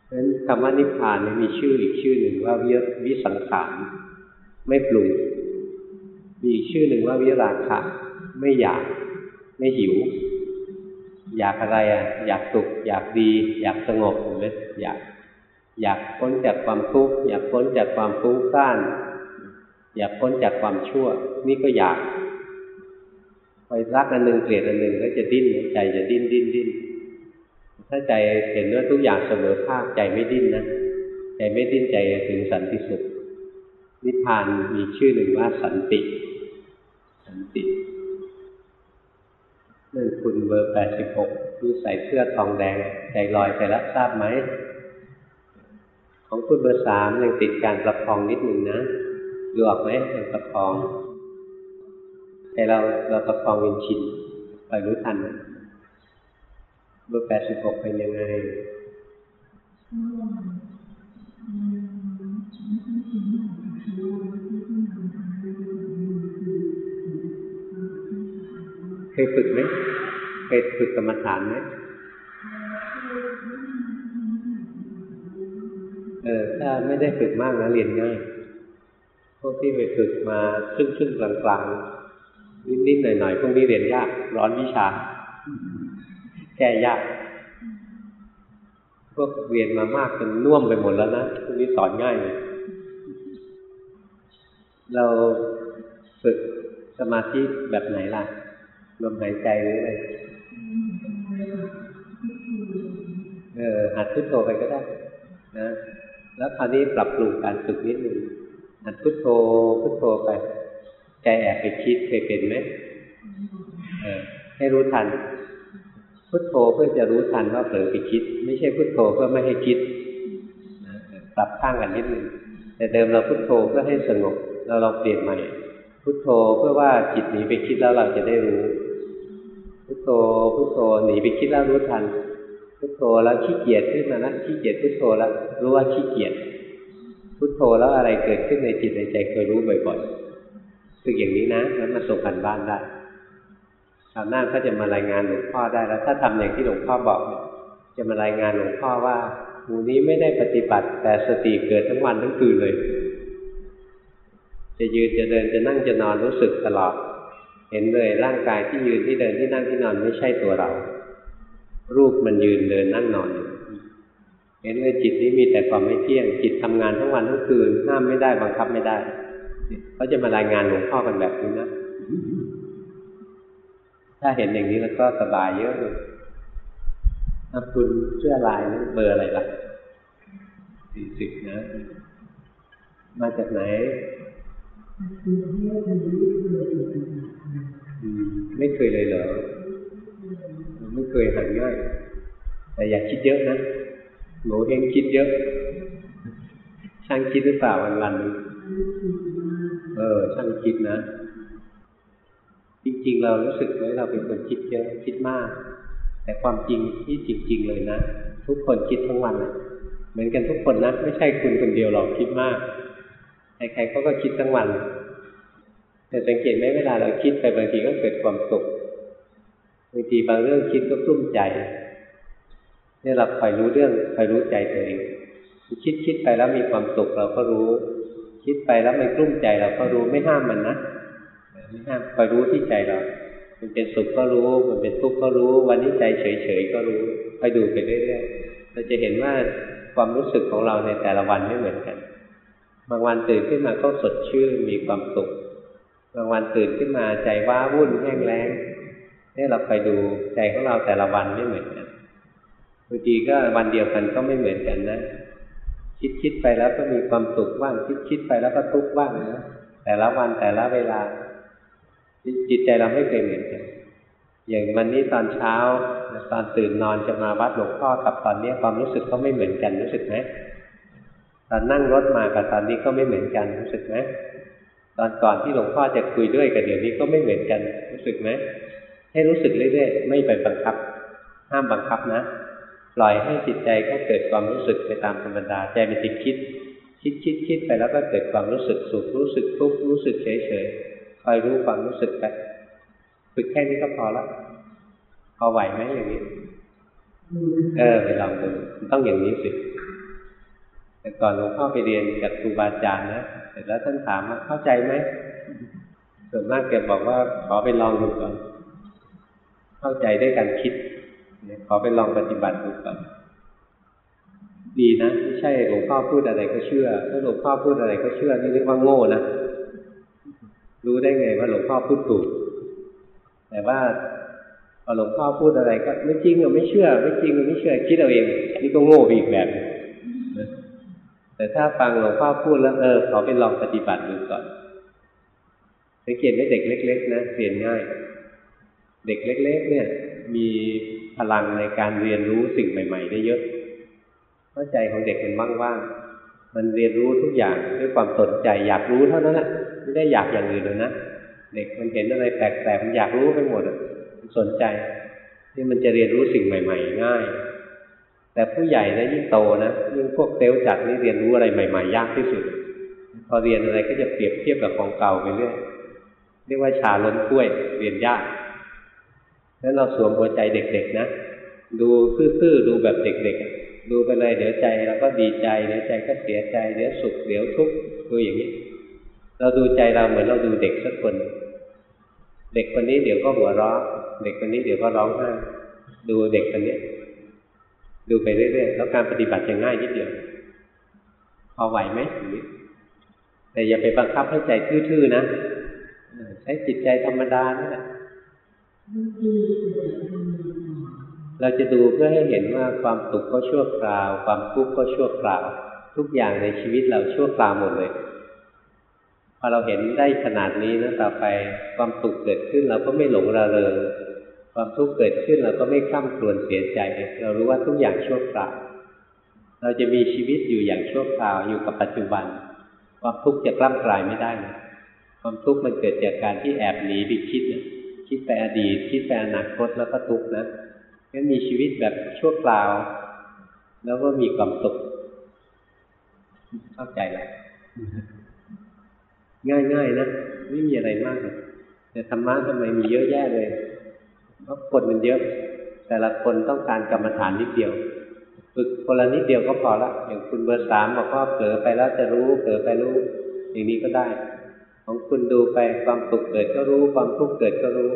เพราะนั้นคำว่านิพพานนี่มีชื่ออีกชื่อหนึ่งว่าวิวิสังขาร ไม่ปรุง มีอีกชื่อหนึ่งว่าวิราคะ ไม่อยาก ไม่หิว อยากอะไรอะ อยากสุข อยากดี อยากสงบเห็นไหมอยาก อยากพ้นจากความทุกข์อยากพ้นจากความฟุ้งซ่าน อยากพ้นจากความชั่ว นี่ก็อยากไปรักอันหนึ่งเกลียดอันหนึ่งก็จะดิ้นใจจะดิ้นดิ้นดิ้นถ้าใจเห็นว่าทุกอย่างเสมอภาคใจไม่ดิ้นนะ ใจไม่ดิ้นใจถึงสันติสุข นิพพานมีชื่อหนึ่งว่าสันติ สันตินั่นคุณเบอร์แปดสิบหกที่ใส่เสื้อทองแดงใจลอยไปแล้วทราบไหม ของคุณเบอร์สามยังติดการประคองนิดหนึ่งนะดูออกไหมยังประคองแต่เราเราประคองเป็นชินคอยรู้ทันเบอร์แปดสิบหกเป็นยังไง เคยฝึกไหมเคยฝึกกรรมฐานไหมเออถ้าไม่ได้ฝึกมากนะเรียนง่ายพวกที่ไปฝึกมาครึ่งครึ่งกลางกลางนิดนิดหน่อยหน่อยพวกนี้เรียนยาก ร้อนวิชา แก้ยาก พวกเรียนมามากจนน่วมไปหมดแล้วนะพวกนี้สอนง่ายเลยเราฝึกสมาธิแบบไหนล่ะ ลมหายใจหรืออะไรเออหัดพุทโธไปก็ได้นะ แล้วคราวนี้ปรับปรุงการฝึกนิดนึงหัดพุทโธพุทโธไป ใจแอบไปคิดเคยเป็นไหมเออ ให้รู้ทัน พุทโธเพื่อจะรู้ทันว่าเผลอไปคิด ไม่ใช่พุทโธเพื่อไม่ให้คิดนะปรับข้างกันนิดนึงแต่เดิมเราพุทโธเพื่อให้สงบเราลองเปลี่ยนใหม่พุทโธเพื่อว่าจิตหนีไปคิดแล้วเราจะได้รู้ พุทโธพุทโธหนีไปคิดแล้วรู้ทันพุทโธแล้วขี้เกียจขึ้นมานะขี้เกียจพุทโธแล้วรู้ว่าขี้เกียจพุทโธแล้วอะไรเกิดขึ้นในจิตในใจเคยรู้บ่อยๆฝึกอย่างนี้นะแล้วมาส่งกันบ้านได้คราวหน้าก็จะมารายงานหลวงพ่อได้แล้ว ถ้าทำอย่างที่หลวงพ่อบอก จะมารายงานหลวงพ่อว่าหมู่นี้ไม่ได้ปฏิบัติ แต่สติเกิดทั้งวันทั้งคืนเลย จะยืนจะเดินจะนั่งจะนอนรู้สึกตลอด เห็นเลยร่างกายที่ยืนที่เดินที่นั่งที่นอนไม่ใช่ตัวเรา รูปมันยืนเดินนั่งนอน เห็นเลยจิตนี้มีแต่ความไม่เที่ยง จิตทำงานทั้งวันทั้งคืนห้ามไม่ได้บังคับไม่ได้เขาจะมารายงานหลวงพ่อกันแบบนี้นะ ถ้าเห็นอย่างนี้แล้วก็สบายเยอะเลยคุณเสื้อลายเบอร์อะไรล่ะสี่สิบนะ มาจากไหน ไม่เคยเลยเหรอไม่เคยหันง่ายแต่อย่าคิดเยอะนะหนูเองคิดเยอะ ช่างคิดหรือเปล่าวันวันนึงเออ ช่างคิดนะ จริง ๆ เรารู้สึกไหมเราเป็นคนคิดเยอะคิดมาก แต่ความจริงที่จริง ๆ เลยนะ ทุกคนคิดทั้งวันเลยเหมือนกันทุกคนนะ ไม่ใช่คุณคนเดียวหรอกคิดมาก ใครๆเขาก็คิดทั้งวัน แต่สังเกตไหมเวลาเราคิดไปบางทีก็เกิดความสุขบางทีบางเรื่องคิดก็กลุ้มใจเนี่ยเราคอยรู้เรื่องคอยรู้ใจตัวเองคิดคิดไปแล้วมีความสุขเราก็รู้ คิดไปแล้วมันกลุ้มใจเราก็รู้ไม่ห้ามมันนะไม่ห้ามคอยรู้ที่ใจเรา มันเป็นสุขก็รู้ มันเป็นทุกข์ก็รู้ วันนี้ใจเฉยๆก็รู้คอยดูไปเรื่อยๆเราจะเห็นว่าความรู้สึกของเราในแต่ละวันไม่เหมือนกัน บางวันตื่นขึ้นมาก็สดชื่นมีความสุข บางวันตื่นขึ้นมาใจว้าวุ่นแห้งแล้งนี่เราไปดูใจของเราแต่ละวันไม่เหมือนกันบางทีก็วันเดียวกันก็ไม่เหมือนกันนะคิดคิดไปแล้วก็มีความสุขบ้างคิดคิดไปแล้วก็ทุกข์บ้างนะแต่ละวันแต่ละเวลา จิตใจเราไม่เคยเหมือนกันอย่างวันนี้ตอนเช้าตอนตื่นนอนจะมาวัดหลวงพ่อกับตอนนี้ความรู้สึกก็ไม่เหมือนกันรู้สึกไหมตอนนั่งรถมากับตอนนี้ก็ไม่เหมือนกันรู้สึกไหม ตอนก่อนที่หลวงพ่อจะคุยด้วยกับเดี๋ยวนี้ก็ไม่เหมือนกัน รู้สึกไหมให้รู้สึกเรื่อยๆไม่ไปบังคับ ห้ามบังคับนะปล่อยให้จิตใจก็เกิดความรู้สึกไปตามธรรมดาใจมันจะคิด คิดคิดคิดไปแล้วก็เกิดความรู้สึกสุขรู้สึกทุกข์รู้สึกเฉยเฉยคอยรู้ความรู้สึกไปฝึกแค่นี้ก็พอละพอไหวไหมอย่างนี้ เออไปลองดูต้องอย่างนี้สิ แต่ก่อนหลวงพ่อไปเรียนกับครูบาอาจารย์นะเสร็จแล้วท่านถามว่าเข้าใจไหมส่วนมากแกบอกว่าขอไปลองดูก่อนเข้าใจได้การคิดขอไปลองปฏิบัติดูก่อนดีนะไม่ใช่หลวงพ่อพูดอะไรก็เชื่อถ้าหลวงพ่อพูดอะไรก็เชื่อนี่เรียกว่าโง่นะรู้ได้ไงว่าหลวงพ่อพูดถูก แต่ว่าพอหลวงพ่อพูดอะไรก็ไม่จริงหรือไม่เชื่อ ไม่จริงหรือไม่เชื่อคิดเอาเองนี่ก็โง่ไปอีกแบบ แต่ถ้าฟังหลวงพ่อพูดแล้วเออขอไปลองปฏิบัติดูก่อนสังเกตไหมเด็กเล็ก ๆ นะเรียนง่าย เด็กเล็ก ๆ เนี่ย มีพลังในการเรียนรู้สิ่งใหม่ ๆ ได้เยอะเพราะใจของเด็กมันว่างๆมันเรียนรู้ทุกอย่างด้วยความสนใจอยากรู้เท่านั้นแหละไม่ได้อยากอย่างอื่นเลยนะเด็กมันเห็นอะไรแปลกๆมันอยากรู้ไปหมดมันสนใจที่มันจะเรียนรู้สิ่งใหม่ ๆ ง่าย แต่ผู้ใหญ่นะยิ่งโตนะยิ่งพวกเซลล์จัดนี่เรียนรู้อะไรใหม่ ๆ ยากที่สุด พอเรียนอะไรก็จะเปรียบเทียบกับของเก่าไปเรื่อยเรียกว่าชาล้นถ้วยเรียนยากนั้นเราสวมหัวใจเด็ก ๆ นะดูซื่อๆดูแบบเด็กๆดูไปเลยเดี๋ยวใจเราก็ดีใจเดี๋ยวใจก็เสียใจเดี๋ยวสุขเดี๋ยวทุกข์ดูอย่างนี้ เราดูใจเราเหมือนเราดูเด็กสักคน เด็กคนนี้เดี๋ยวก็หัวเราะเด็กคนนี้เดี๋ยวก็ร้องไห้ดูเด็กคนนี้ ดูไปเรื่อยๆแล้วการปฏิบัติจะง่ายนิดเดียวพอไหวไหมอย่างแต่อย่าไปบังคับให้ใจทื่อๆนะใช้จิตใจธรรมดานี่แหละเราจะดูเพื่อให้เห็นว่าความสุขก็ชั่วคราว ความทุกข์ก็ชั่วคราว ทุกอย่างในชีวิตเราชั่วคราวหมดเลยพอเราเห็นได้ขนาดนี้นะต่อไปความสุขเกิดขึ้นเราก็ไม่หลงระเริง ความทุกข์เกิดขึ้นเราก็ไม่ข้ามครวญเสียใจ เรารู้ว่าทุกอย่างชั่วคราวเราจะมีชีวิตอยู่อย่างชั่วคราวอยู่กับปัจจุบัน ความทุกข์จะกล้ำกลายไม่ได้นะความทุกข์มันเกิดจากการที่แอบหนีไปคิดคิดไปอดีต คิดไปอนาคตแล้วก็ทุกข์นะงั้นมีชีวิตแบบชั่วคราว แล้วก็มีความสุขเข้าใจแล้วง่ายๆนะไม่มีอะไรมากเลยแต่ธรรมะทำไมมีเยอะแยะเลย เพราะคนมันเยอะ แต่ละคนต้องการกรรมฐานนิดเดียว ฝึกคนละนิดเดียวก็พอละ อย่างคุณเบอร์สามบอกว่าเผลอไปแล้วจะรู้เผลอไปรู้ อย่างนี้ก็ได้ ของคุณดูไปความสุขเกิดก็รู้ความทุกข์เกิดก็รู้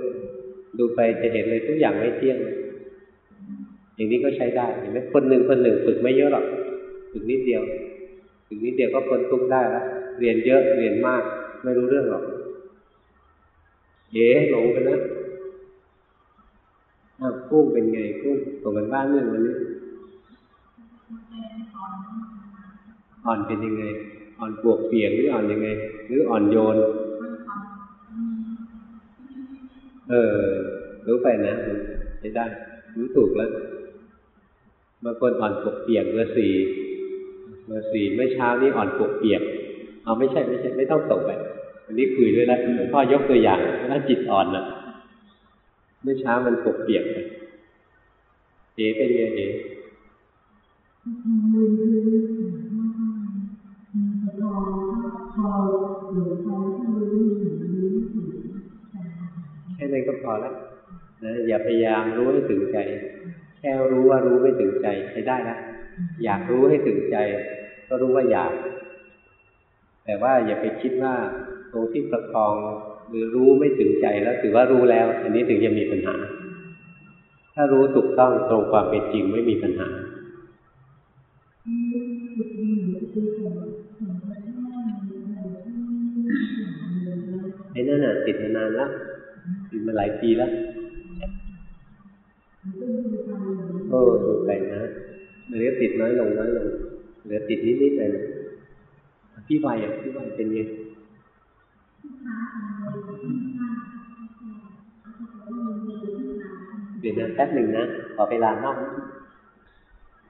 ดูไปจะเห็นเลยทุกอย่างไม่เที่ยง อย่างนี้ก็ใช้ได้เห็นไหมคนหนึ่งคนหนึ่งฝึกไม่เยอะหรอกฝึกนิดเดียวฝึกนิดเดียวก็พ้นทุกข์ได้ล้วเรียนเยอะเรียนมาก ไม่รู้เรื่องหรอกเอ๋หลงไปแล้ว อ้าวกุ้งเป็นไงกุ้งส่งกันบ้านเรื่องวันนี้อ่อนเป็นยังไง อ่อนปวกเปียกหรืออ่อนยังไง หรืออ่อนโยน เออ รู้ไปนะจะได้ รู้ถูกแล้วบางคนอ่อนปวกเปียกเบอร์สี่เบอร์สี่เมื่อเช้านี้อ่อนปวกเปียก เอาไม่ใช่ไม่ใช่ ไม่ต้องส่งไปวันนี้คุยด้วยแล้วหลวงพ่อยกตัวอย่างถ้าจิตอ่อนนะ เมื่อเช้ามันปวกเปียกไปเอ๋เป็นไงเอ๋แค่นั้นก็พอแล้วนะอย่าพยายามรู้ให้ถึงใจ แค่รู้ว่ารู้ไม่ถึงใจใช้ได้นะอยากรู้ให้ถึงใจ ก็รู้ว่าอยาก แต่ว่าอย่าไปคิดว่าตรงที่ประคอง หรือรู้ไม่ถึงใจแล้วถือว่ารู้แล้ว อันนี้ถึงจะมีปัญหา ถ้ารู้ถูกต้องตรงความเป็นจริงไม่มีปัญหาไอ้นั่นน่ะติดมานานแล้วติดมาหลายปีแล้วโอ้ดูไปนะเหลือติดน้อยลงน้อยลงเหลือติดนิดๆเลยนะพี่วัยอะพี่วัยเป็นไง เดี๋ยวนะแป๊บหนึ่งนะขอเวลานอก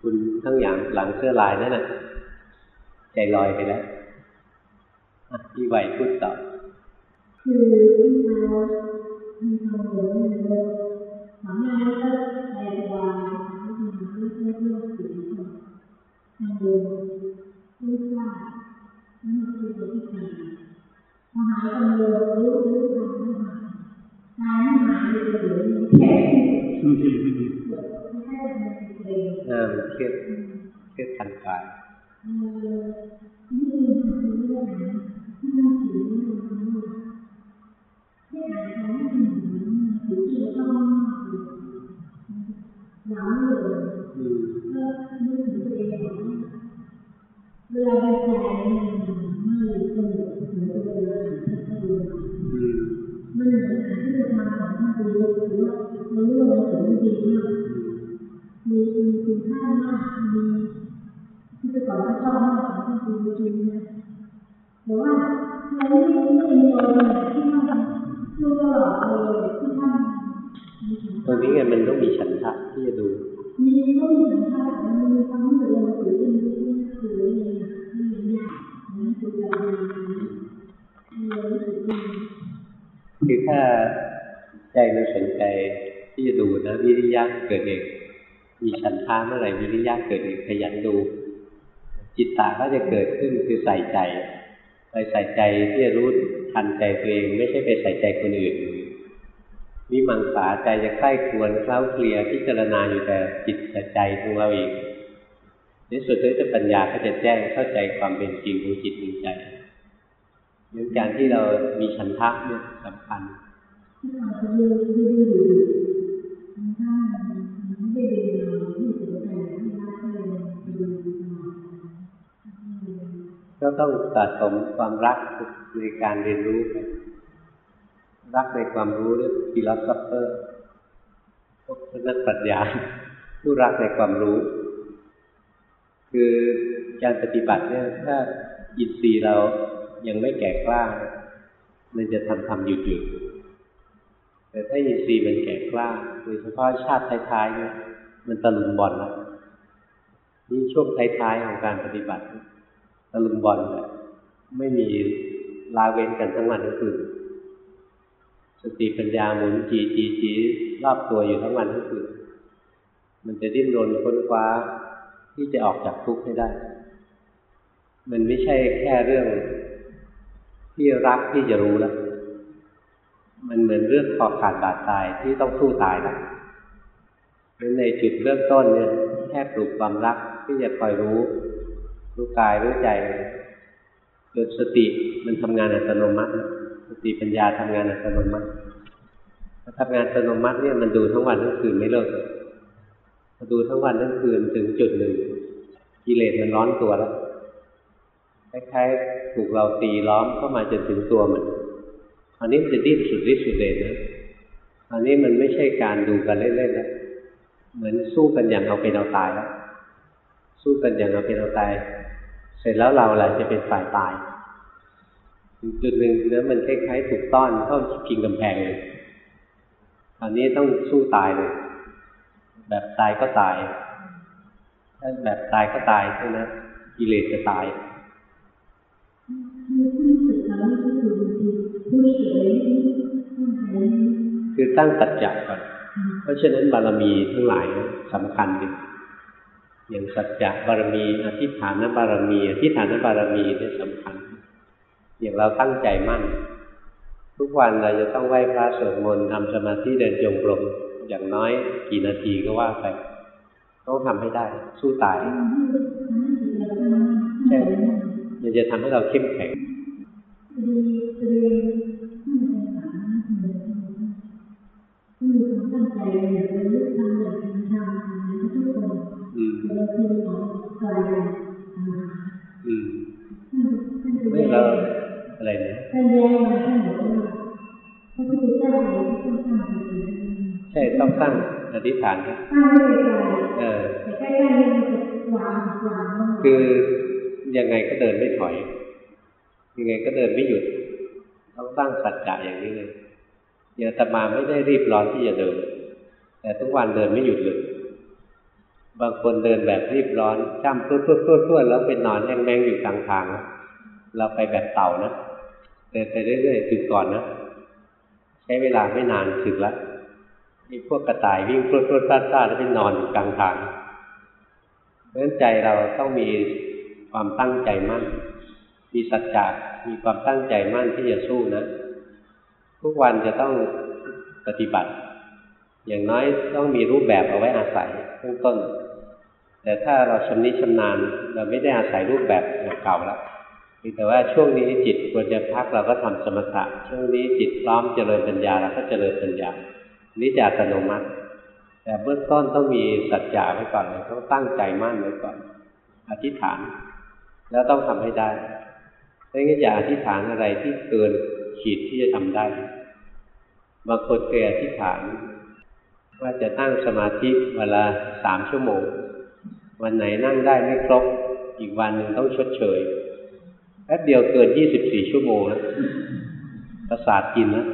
คุณทั้งอย่างหลังเสื้อลายนั่นน่ะใจลอยไปแล้วอะพี่วัยพูดต่อคือที่เรามีความเห็นเลยทำงานก็ในวันที่มันไม่ใช่เรื่องสิ่งที่ทำเดินรู้ว่านั่นคือสิ่งที่ทำมหากังวลรู้รู้ทำไม่หายตายไม่หายเลยเหลือแค่ไม่ใช่ เป็นเพลงอ่ามันเครียดเครียดทางกายเออนี่คือเรื่องที่มันถือว่ามันที่อ่านเหมือนถือที่ต้องหนาวเลยอืมก็นึกถึงตัวเองเวลาเป็นแฟนมันไม่สนุกเหมือนที่เขาดูอืมมันเหมือนอ่านที่เราทำของท่านดูห รือว่าเราเลือกเราถึงดีมากมีมีคุณค่ามากมีที่จะสอนชอบมากของที่ดูจริงนะแต่ว่าเราไม่ไม่มีเราที่ท่านดูตลอดเลยที่ท่านตรงนี้ไงมันต้องมีฉันทะที่จะดู มีก็มีสัญชาติมันมีความรู้สึกเราถือเป็น ดูนะวิริยะเกิดเองมีฉันทะเมื่อไหร่วิริยะเกิดเองขยันดู จิตตาก็จะเกิดขึ้นคือใส่ใจไปใส่ใจที่จะรู้ทันใจตัวเอง ไม่ใช่ไปใส่ใจคนอื่นวิมังสาใจจะใกล้ควรเคล้าเคลียพิจารณาอยู่แต่จิตแต่ใจของเราเองในสุดท้ายจะปัญญาก็จะแจ้งเข้าใจความเป็นจริงของจิตของใจเรื่องการที่เรามีฉันทะเนี่ยสำคัญ มันไม่ได้ดูเราที่สนใจที่รักเลยไปดูมาก็ต้องสะสมความรักในการเรียนรู้ไปรักในความรู้เรียกฟิล o สเ e อร์พวกนักปรัชญาผู้รักในความรู้ คือการปฏิบัติเนี่ยถ้าอินทรีย์เรายังไม่แก่กล้า มันจะทำทำหยุดหยุดแต่ถ้าอินทรีย์มันแก่กล้าโดยเฉพาะชาติท้ายๆเนี่ย มันตะลุมบอลแล้วนี่ช่วงท้ายๆของการปฏิบัติตะลุมบอลแบบไม่มีลาเว้นกันทั้งวันทั้งคืนสติปัญญาหมุนจีจีจีรอบตัวอยู่ทั้งวันทั้งคืนมันจะดิ้นรนค้นคว้าที่จะออกจากทุกข์ให้ได้ มันไม่ใช่แค่เรื่องที่รักที่จะรู้แล้ว มันเหมือนเรื่องคอขาดบาดตายที่ต้องสู้ตาย แล้วในจุดเริ่มต้นเนี่ยแค่ปลูกความรักที่จะคอยรู้ รู้กายรู้ใจจนสติมันทำงานอัตโนมัติ สติปัญญาทำงานอัตโนมัติถ้าทำงานอัตโนมัติเนี่ยมันดูทั้งวันทั้งคืนไม่เลิกพอดูทั้งวันทั้งคืนถึงจุดหนึ่งกิเลสมันร้อนตัวแล้วคล้ายๆถูกเราตีล้อมเข้ามาจนถึงตัวมันอันนี้มันจะดิ้นสุดฤทธิ์สุดเดชนะอันนี้มันไม่ใช่การดูกันเล่นๆแล้ว เหมือนสู้กันอย่างเอาเป็นเอาตายแล้วสู้กันอย่างเอาเป็นเอาตาย เสร็จแล้วเราแหละจะเป็นฝ่ายตายจุดหนึ่งนะมันคล้ายๆถูกต้อนเข้าพิงกำแพงเลยตอนนี้ต้องสู้ตายเลย แบบตายก็ตาย ถ้าแบบตายก็ตายใช่ไหมกิเลสจะตายคือตั้งสัจจะก่อน เพราะฉะนั้นบารมีทั้งหลายสำคัญดิอย่างสัจจะบารมีอธิษฐานบารมีอธิษฐานบารมีนี่สำคัญ อย่างเราตั้งใจมั่น ทุกวันเราจะต้องไหว้พระสวดมนต์ทำสมาธิเดินจงกรมอย่างน้อยกี่นาทีก็ว่าไปต้องทำให้ได้ สู้ตายใช่มันจะทำให้เราเข้มแข็ง ความตั้งใจอยากจะรู้ทำอยากจะทำทุกคนอืมแต่เราคือของกายอืมานท่านจะไม่เราอะไรนะท่านแยกมาท่านบอกว่าพระพุทธเจ้าเองต้องทำอะไรใช่ต้องตั้งอธิษฐานครับตั้งไม่ไกลเออแต่ใกล้ๆนี่มันจะวางวางคือยังไงก็เดินไม่ถอย ยังไงก็เดินไม่หยุด ต้องตั้งสัจจะอย่างนี้เลยอย่างอาตมาไม่ได้รีบร้อนที่จะเดิน แต่ทุกวันเดินไม่หยุดเลยบางคนเดินแบบรีบร้อนจ้ำพรวดพรวดพรวดพรวดแล้วไปนอนแห้งแมงอยู่กลางทางเราไปแบบเต่านะเดินไปเรื่อยๆถึงก่อนนะใช้เวลาไม่นานถึงละมีพวกกระต่ายวิ่งพรวดพรวดพลาดพลาดแล้วไปนอนอยู่กลางทางเพราะฉะนั้นใจเราต้องมีความตั้งใจมั่น มีสัจจะมีความตั้งใจมั่นที่จะสู้นะ ทุกวันจะต้องปฏิบัติ อย่างน้อยต้องมีรูปแบบเอาไว้อาศัยเบื้องต้น แต่ถ้าเราชำนิชำนาญเราไม่ได้อาศัยรูปแบบแบบเก่าแล้วมีแต่ว่าช่วงนี้จิตควรจะพักเราก็ทำสมถะช่วงนี้จิตพร้อมเจริญปัญญาเราก็เจริญปัญญานี่จะอัตโนมัติ แต่เบื้องต้นต้องมีสัจจะไว้ก่อนเลยต้องตั้งใจมั่นไว้ก่อน อธิษฐาน แล้วต้องทำให้ได้ไม่งั้นอย่าอธิษฐานอะไรที่เกินขีดที่จะทำได้บางคนเคยอธิษฐาน ว่าจะนั่งสมาธิเวลาสามชั่วโมง วันไหนนั่งได้ไม่ครบ อีกวันหนึ่งต้องชดเชยแป๊บเดียวเกินยี่สิบสี่ชั่วโมงแล้วประสาทกินแล้ว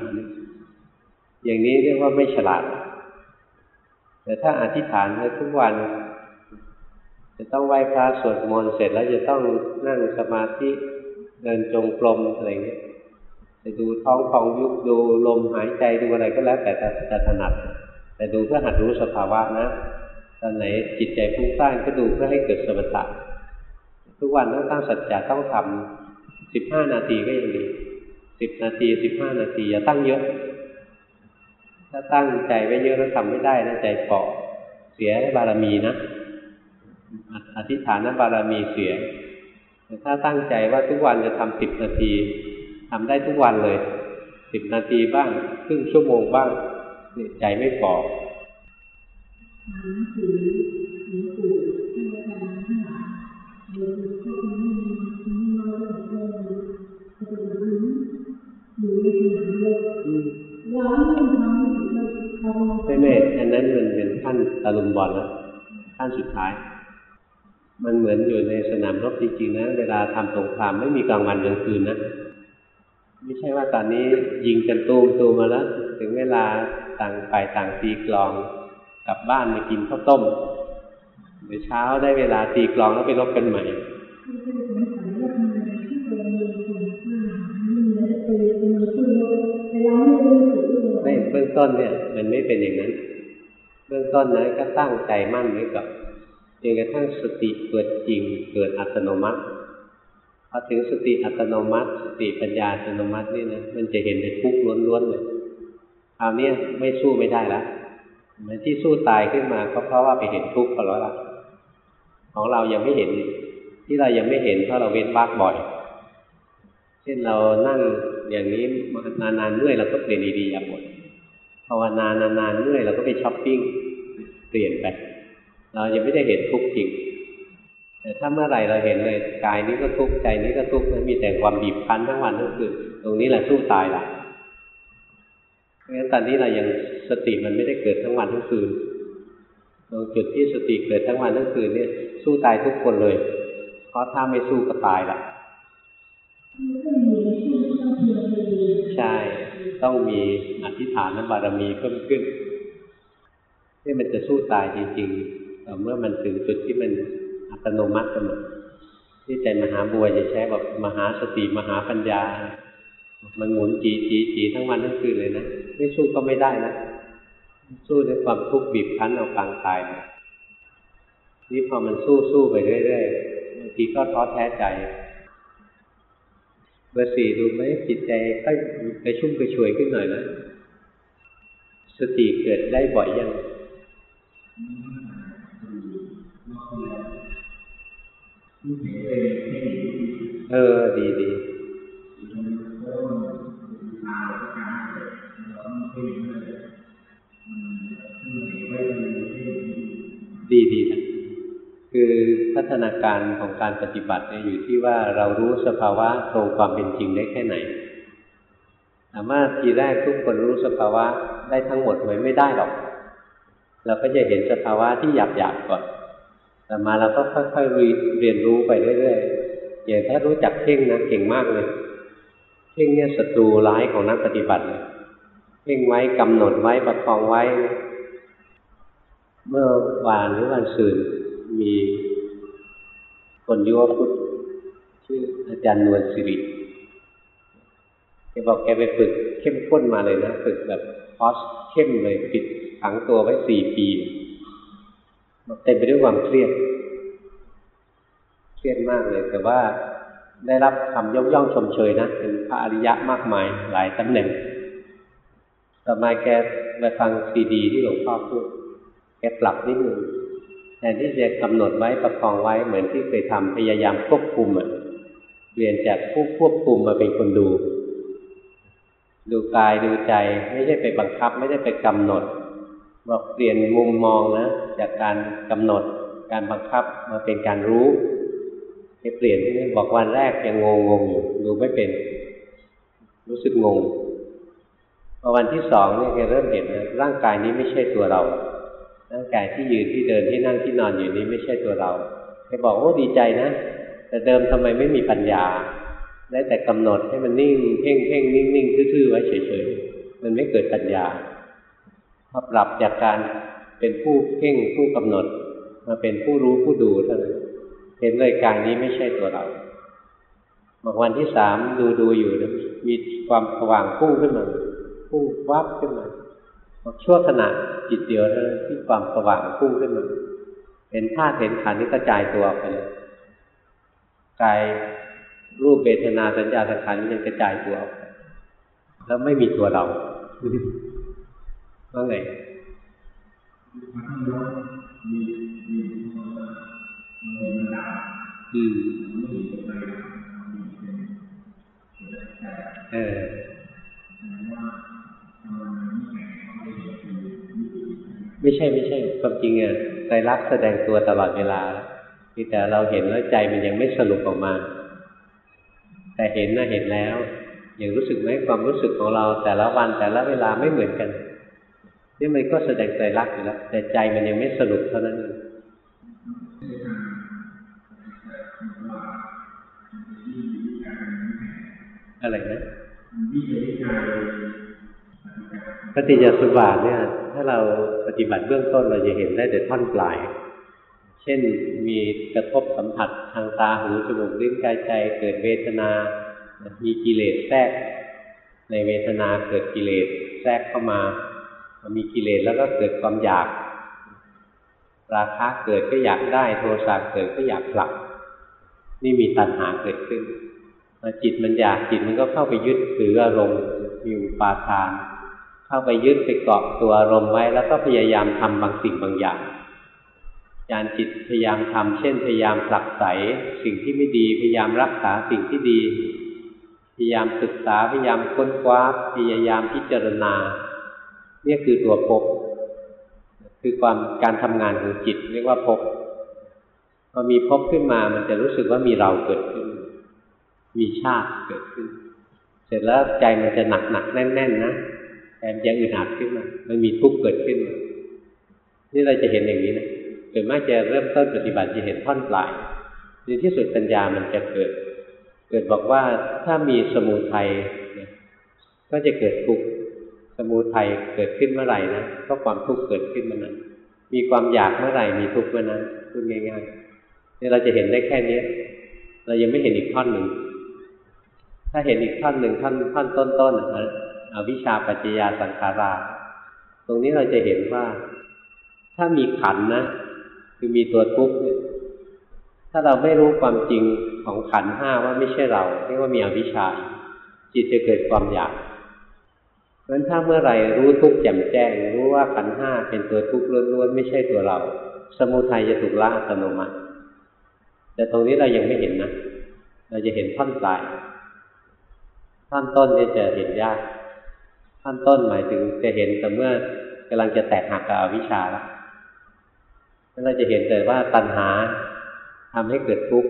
อย่างนี้เรียกว่าไม่ฉลาด แต่ถ้าอธิษฐานไว้ทุกวัน จะต้องไหว้พระสวดมนต์เสร็จแล้วจะต้องนั่งสมาธิเดินจงกรมอะไรเงี้ยจะดูท้องฟองยุบดูลมหายใจดูอะไรก็แล้วแต่จะถนัด แต่ดูเพื่อหัดรู้สภาวะนะตอนไหนจิตใจฟุ้งซ่านก็ดูเพื่อให้เกิดสมถะทุกวันต้องตั้งสัจจะต้องทำสิบห้านาทีก็ยังดีสิบนาทีสิบห้านาทีอย่าตั้งเยอะ ถ้าตั้งใจไว้เยอะแล้วทำไม่ได้นะใจเปาะเสียบารมีนะอธิษฐานบารมีเสียแต่ถ้าตั้งใจว่าทุกวันจะทำสิบนาทีทำได้ทุกวันเลยสิบนาทีบ้างครึ่งชั่วโมงบ้าง นี่ใจไม่เปาะหนังสือหลวงปู่ท่านอาจารย์ทั้งหลายโดยที่คุณไม่มีม่น้อยเลยปฏิบัติรู้อยู่ในสนามโลกเราไม่ทำให้เราเราไม่ไม่อันนั้นมันเป็นขั้นตะลุมบอลแล้วขั้นสุดท้าย มันเหมือนอยู่ในสนามรบจริงๆนะเวลาทำสงครามไม่มีกลางวันกลางคืนนะไม่ใช่ว่าตอนนี้ยิงกันตูมตูมมาแล้ว ถึงเวลาต่างฝ่ายต่างตีกลอง กลับบ้านไปกินข้าวต้มเดี๋ยวเช้าได้เวลาตีกลองแล้วไปรบกันใหม่ที่เป็นสงสัยว่าทำไม่เคยมีคนฆ่าไม่มีแล้วตีเป็นมือที่โลกแต่เราไม่รู้สึกเลยไม่เบื้องต้นเนี่ย มันไม่เป็นอย่างนั้น เบื้องต้นนะก็ตั้งใจมั่นไว้ก่อนจนกระทั่งสติเกิดจริงเกิดอัตโนมัติพอถึงสติอัตโนมัติ สติปัญญาอัตโนมัตินี่นะมันจะเห็นเป็นทุกข์ล้วนๆเลย คราวนี้ไม่สู้ไม่ได้ละเหมือนที่สู้ตายขึ้นมาก็เพราะว่าไปเห็นทุกข์ก็แล้วล่ะของเรายังไม่เห็น ที่เรายังไม่เห็นเพราะเราเว้นวักบ่อย เช่นเรานั่งอย่างนี้นานๆเมื่อยเราก็เปลี่ยนดีๆอย่างหมดภาวนานานๆเมื่อยเราก็ไปช้อปปิ้งเปลี่ยนไปเรายังไม่ได้เห็นทุกข์จริงแต่ถ้าเมื่อไหร่เราเห็นเลยกายนี้ก็ทุกข์ใจนี้ก็ทุกข์นมีแต่ความบีบคั้นทั้งวันทั้งคืนตรงนี้แหละสู้ตายละ เพราะฉะนั้นตอนนี้เรายังสติมันไม่ได้เกิดทั้งวันทั้งคืนตรงจุดที่สติเกิดทั้งวันทั้งคืนเนี่ยสู้ตายทุกคนเลย เพราะถ้าไม่สู้ก็ตายละไม่มีที่ต้องเพียรเลยใช่ ต้องมีอธิษฐานบารมีเพิ่มขึ้นนี่มันจะสู้ตายจริงๆแต่เมื่อมันถึงจุดที่มันอัตโนมัติกันหมดที่ใจมหาบัวจะใช้แบบมหาสติมหาปัญญา มันหมุนจีจีจีทั้งวันทั้งคืนเลยนะ ไม่สู้ก็ไม่ได้นะสู้ด้วยความทุกข์บีบคั้นเอาปางตายนะนี่พอมันสู้สู้ไปเรื่อยๆบางทีก็ท้อแท้ใจเบอร์สี่ดูไหมจิตใจค่อยกระชุ่มกระชวยขึ้นหน่อยนะสติเกิดได้บ่อยยังเออดีดี ดีดีนะคือพัฒนาการของการปฏิบัติเนี่ยอยู่ที่ว่าเรารู้สภาวะตรงความเป็นจริงได้แค่ไหนถามว่าทีแรกทุกคนรู้สภาวะได้ทั้งหมดไหมไม่ได้หรอก เราก็จะเห็นสภาวะที่หยาบๆก่อน แต่มาเราก็ค่อยๆเรียนรู้ไปเรื่อยๆอย่างถ้ารู้จักเพ่งนะเก่งมากเลยเพ่งเนี่ยศัตรูร้ายของนักปฏิบัติเลย เพ่งไว้กำหนดไว้ประคองไว้ เมื่อวานหรือวันศุกร์มีคนยุวพุทธชื่ออาจารย์นวลสิริแกบอกแกไปฝึกเข้มข้นมาเลยนะฝึกแบบคอสเข้มเลยปิดขังตัวไว้สี่ปีเต็มไปด้วยความเครียด เครียดมากเลย แต่ว่าได้รับคำย่องย่องชมเชยนะเป็นพระอริยะมากมายหลายตำแหน่ง ต่อมาแกไปฟังซีดีที่หลวงพ่อพูด แกปรับนิดนึงแทนที่จะกำหนดไว้ประคองไว้เหมือนที่เคยทำพยายามควบคุมอะเปลี่ยนจากผู้ควบคุมมาเป็นคนดู ดูกายดูใจไม่ใช่ไปบังคับ ไม่ได้ไปกำหนดบอกเปลี่ยนมุมมองนะจากการกำหนดการบังคับมาเป็นการรู้ให้เปลี่ยนที่นี่บอกวันแรกยังงงงงอยู่ดูไม่เป็น รู้สึกงง พอวันที่สองเนี่ยแกเริ่มเห็นนะร่างกายนี้ไม่ใช่ตัวเรา ร่างกายที่ยืนที่เดินที่นั่งที่นอนอยู่นี้ไม่ใช่ตัวเราแกบอกโอ้ดีใจนะ แต่เดิมทำไมไม่มีปัญญาได้แต่กำหนดให้มันนิ่งเพ่งเพ่งนิ่งนิ่งทื่อๆไว้เฉยๆมันไม่เกิดปัญญาพอปรับจากการเป็นผู้เพ่งผู้กำหนด มาเป็นผู้รู้ผู้ดูเท่านั้นเห็นเลยกายนี้ไม่ใช่ตัวเราบอกวันที่สามดูดูอยู่นะมีความสว่างพุ่งขึ้นมา พุ่งวับขึ้นมาบอกชั่วขณะจิตเดียวนะที่ความสว่างพุ่งขึ้นมา เห็นธาตุเห็นขันธ์นี่กระจายตัวไปเลยกายรูปเวทนาสัญญาสังขารมันกระจายตัวออกแล้วไม่มีตัวเราว่าไงอืมเออ ไม่ใช่ไม่ใช่ความจริงอะใจรักแสดงตัวตลอดเวลาแต่เราเห็นแล้วใจมันยังไม่สรุปออกมา แต่เห็นนะเห็นแล้วอย่างรู้สึกไหมความรู้สึกของเราแต่ละวันแต่ละเวลาไม่เหมือนกันนี่มันก็แสดงใจรักอยู่แล้ว แต่ใจมันยังไม่สรุปเท่านั้นเองอะไรนะ ปฏิจจสุบาทเนี่ย ถ้าเราปฏิบัติเบื้องต้นเราจะเห็นได้แต่ท่อนปลาย เช่นมีกระทบสัมผัสทางตาหูจมูกลิ้นกายใจ เกิดเวทนา มีกิเลสแทรก ในเวทนาเกิดกิเลสแทรกเข้ามา มีกิเลสแล้วก็เกิดความอยากราคะเกิดก็อยากได้ โทสะเกิดก็อยากผลัก นี่มีตัณหาเกิดขึ้นจิตมันอยากจิตมันก็เข้าไปยึดถืออารมณ์มีอุปาทาน เข้าไปยึดไปเกาะตัวอารมณ์ไว้ แล้วก็พยายามทำบางสิ่งบางอย่างการจิตพยายามทำเช่น พยายามผลักไสสิ่งที่ไม่ดี พยายามรักษาสิ่งที่ดี พยายามศึกษาพยายามค้นคว้า พยายามพิจารณาเนี่ยคือตัวภพคือความการทำงานของจิตเรียกว่าภพพอมีภพขึ้นมามันจะรู้สึกว่ามีเราเกิดขึ้น มีชาติเกิดขึ้น เสร็จแล้วใจมันจะหนักหนักแน่น ๆนนะ แต่จะอึดอัดขึ้นมา มันมีทุกข์เกิดขึ้นมานี่เราจะเห็นอย่างนี้นะโดมากจะเริ่มต้นปฏิบัติจะเห็นท่อนปลายในที่สุดปัญญามันจะเกิด เกิดบอกว่าถ้ามีสมุทัยก็จะเกิดทุกข์สมุทัยเกิดขึ้นเมื่อไหร่นะก็ความทุกข์เกิดขึ้นเมื่อนั้น มีความอยากเมื่อไหร่มีทุกข์เมื่อนั้นพูดง่ายๆนี่เราจะเห็นได้แค่นี้เรายังไม่เห็นอีกท่อนหนึ่งถ้าเห็นอีกท่อนหนึ่งท่อนท่อนต้นๆนะ อวิชชาปัจจยาสังขาราตรงนี้เราจะเห็นว่า ถ้ามีขันนะ คือมีตัวทุกข์เนี่ยถ้าเราไม่รู้ความจริงของขันห้าว่าไม่ใช่เราเรียกว่ามีอวิชชา จิตจะเกิดความอยากเพราะฉะนั้นถ้าเมื่อไหร่รู้ทุกข์แจ่มแจ้ง รู้ว่าขันห้าเป็นตัวทุกข์ล้วนๆไม่ใช่ตัวเรา สมุทัยจะถูกละอัตโนมัติแต่ตรงนี้เรายังไม่เห็นนะ เราจะเห็นท่อนปลายท่อนต้นนี่จะเห็นยาก ท่อนต้นหมายถึงจะเห็นแต่เมื่อกำลังจะแตกหักกับอวิชชาแล้วแล้วเราจะเห็นแต่ว่าตัณหาทำให้เกิดทุกข์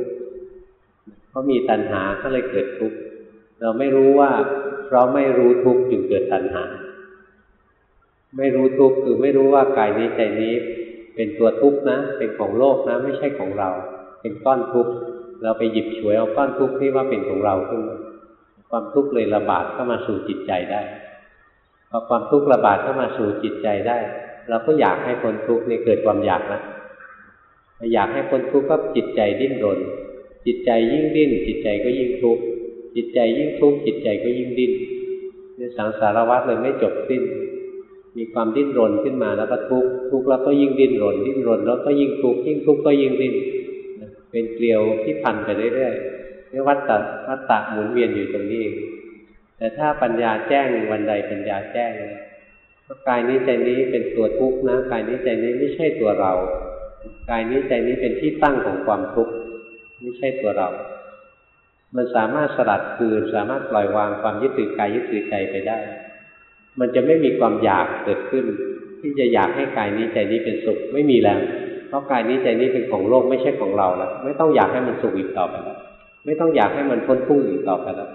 เพราะมีตัณหาก็เลยเกิดทุกข์เราไม่รู้ว่าเพราะไม่รู้ทุกข์จึงเกิดตัณหา ไม่รู้ทุกข์คือไม่รู้ว่ากายนี้ใจนี้เป็นตัวทุกข์นะ เป็นของโลกนะ ไม่ใช่ของเรา เป็นก้อนทุกข์เราไปหยิบฉวยเอาก้อนทุกข์ที่ว่าเป็นของเราขึ้นมาความทุกข์เลยระบาดเข้ามาสู่จิตใจได้ พอความทุกข์ระบาดเข้ามาสู่จิตใจได้ เราก็อยากให้คนทุกข์นี่เกิดความอยากนะอยากให้คนทุกข์ก็จิตใจดิ้นรน จิตใจยิ่งดิ้น จิตใจก็ยิ่งทุกข์ จิตใจยิ่งทุกข์จิตใจก็ยิ่งดิ้นเนี่ยสังสารวัฏเลยไม่จบสิ้น มีความดิ้นรนขึ้นมาแล้วก็ทุกข์ ทุกข์แล้วก็ยิ่งดิ้นรน ดิ้นรนแล้วก็ยิ่งทุกข์ ยิ่งทุกข์ก็ยิ่งดิ้น เป็นเกลียวที่พันไปเรื่อยๆเรียกวัฏฏะวัฏฏะหมุนเวียนอยู่ตรงนี้เอง แต่ถ้าปัญญาแจ้งวันใดปัญญาแจ้งก็กายนี้ใจนี้เป็นตัวทุกข์นะกายนี้ใจนี้ไม่ใช่ตัวเรา กายนี้ใจนี้เป็นที่ตั้งของความทุกข์ไม่ใช่ตัวเรา มันสามารถสลัดคืนสามารถปล่อยวางความยึดถือกายยึดถือใจไปได้ มันจะไม่มีความอยากเกิดขึ้น ที่จะอยากให้กายนี้ใจนี้เป็นสุขไม่มีแล้วเพราะกายนี้ใจนี้เป็นของโลกไม่ใช่ของเราแล้วไม่ต้องอยากให้มันสุขอีกต่อไปแล้วไม่ต้องอยากให้มันพ้นทุกข์อีกต่อไปแล้ว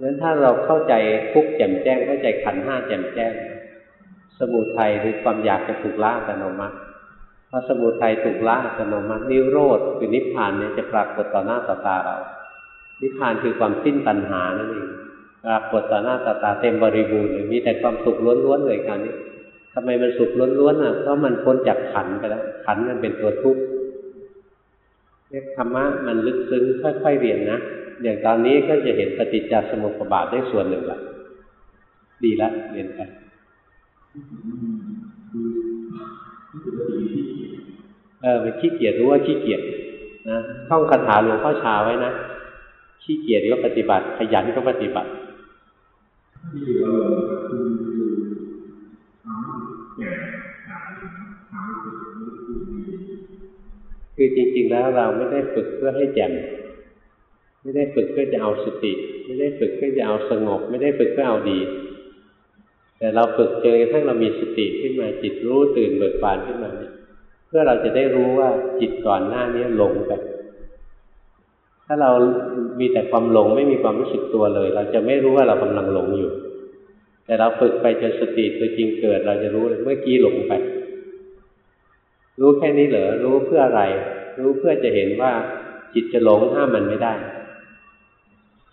เพราะฉะนั้นถ้าเราเข้าใจทุกแจ่มแจ้งเข้าใจขันห้าแจ่มแจ้ง สมุทัยหรือความอยากจะถูกละอัตโนมัติพอสมุทัยถูกละอัตโนมัตินิโรธคือนิพพานเนี่ยจะปรากฏต่อหน้าต่อตาเรา นิพพานคือความสิ้นตัณหานั่นเองปรากฏต่อหน้าต่อตาเต็มบริบูรณ์มีแต่ความสุขล้วนๆเลยคราวนี้ทำไมมันสุขล้วนๆอะเพราะมันพ้นจากขันไปแล้วขันมันเป็นตัวทุกข์เรียกธรรมะมันลึกซึ้งค่อยๆเรียนนะ อย่างตอนนี้ก็จะเห็นปฏิจจสมุปบาทได้ส่วนหนึ่งละดีละเรียนไปเออมันขี้เกียจรู้ว่าขี้เกียจนะท่องคาถาหลวงพ่อชาไว้นะขี้เกียจก็ปฏิบัติ ขยันก็ปฏิบัติที่เราคือคือคือจริง ๆ แล้วเราไม่ได้ฝึกเพื่อให้แจ่ม ไม่ได้ฝึกเพื่อจะเอาสติ ไม่ได้ฝึกเพื่อจะเอาสงบ ไม่ได้ฝึกเพื่อเอาดี แต่เราฝึกจนกระทั่งเรามีสติขึ้นมาจิตรู้ตื่นเบิกบานขึ้นมาเนี่ยเพื่อเราจะได้รู้ว่าจิตก่อนหน้านี้หลงไปถ้าเรามีแต่ความหลงไม่มีความรู้สึกตัวเลย เราจะไม่รู้ว่าเรากำลังหลงอยู่ แต่เราฝึกไปจนสติตัวจริงเกิด เราจะรู้เลยเมื่อกี้หลงไป รู้แค่นี้เหรอรู้เพื่ออะไร รู้เพื่อจะเห็นว่าจิตจะหลงห้ามมันไม่ได้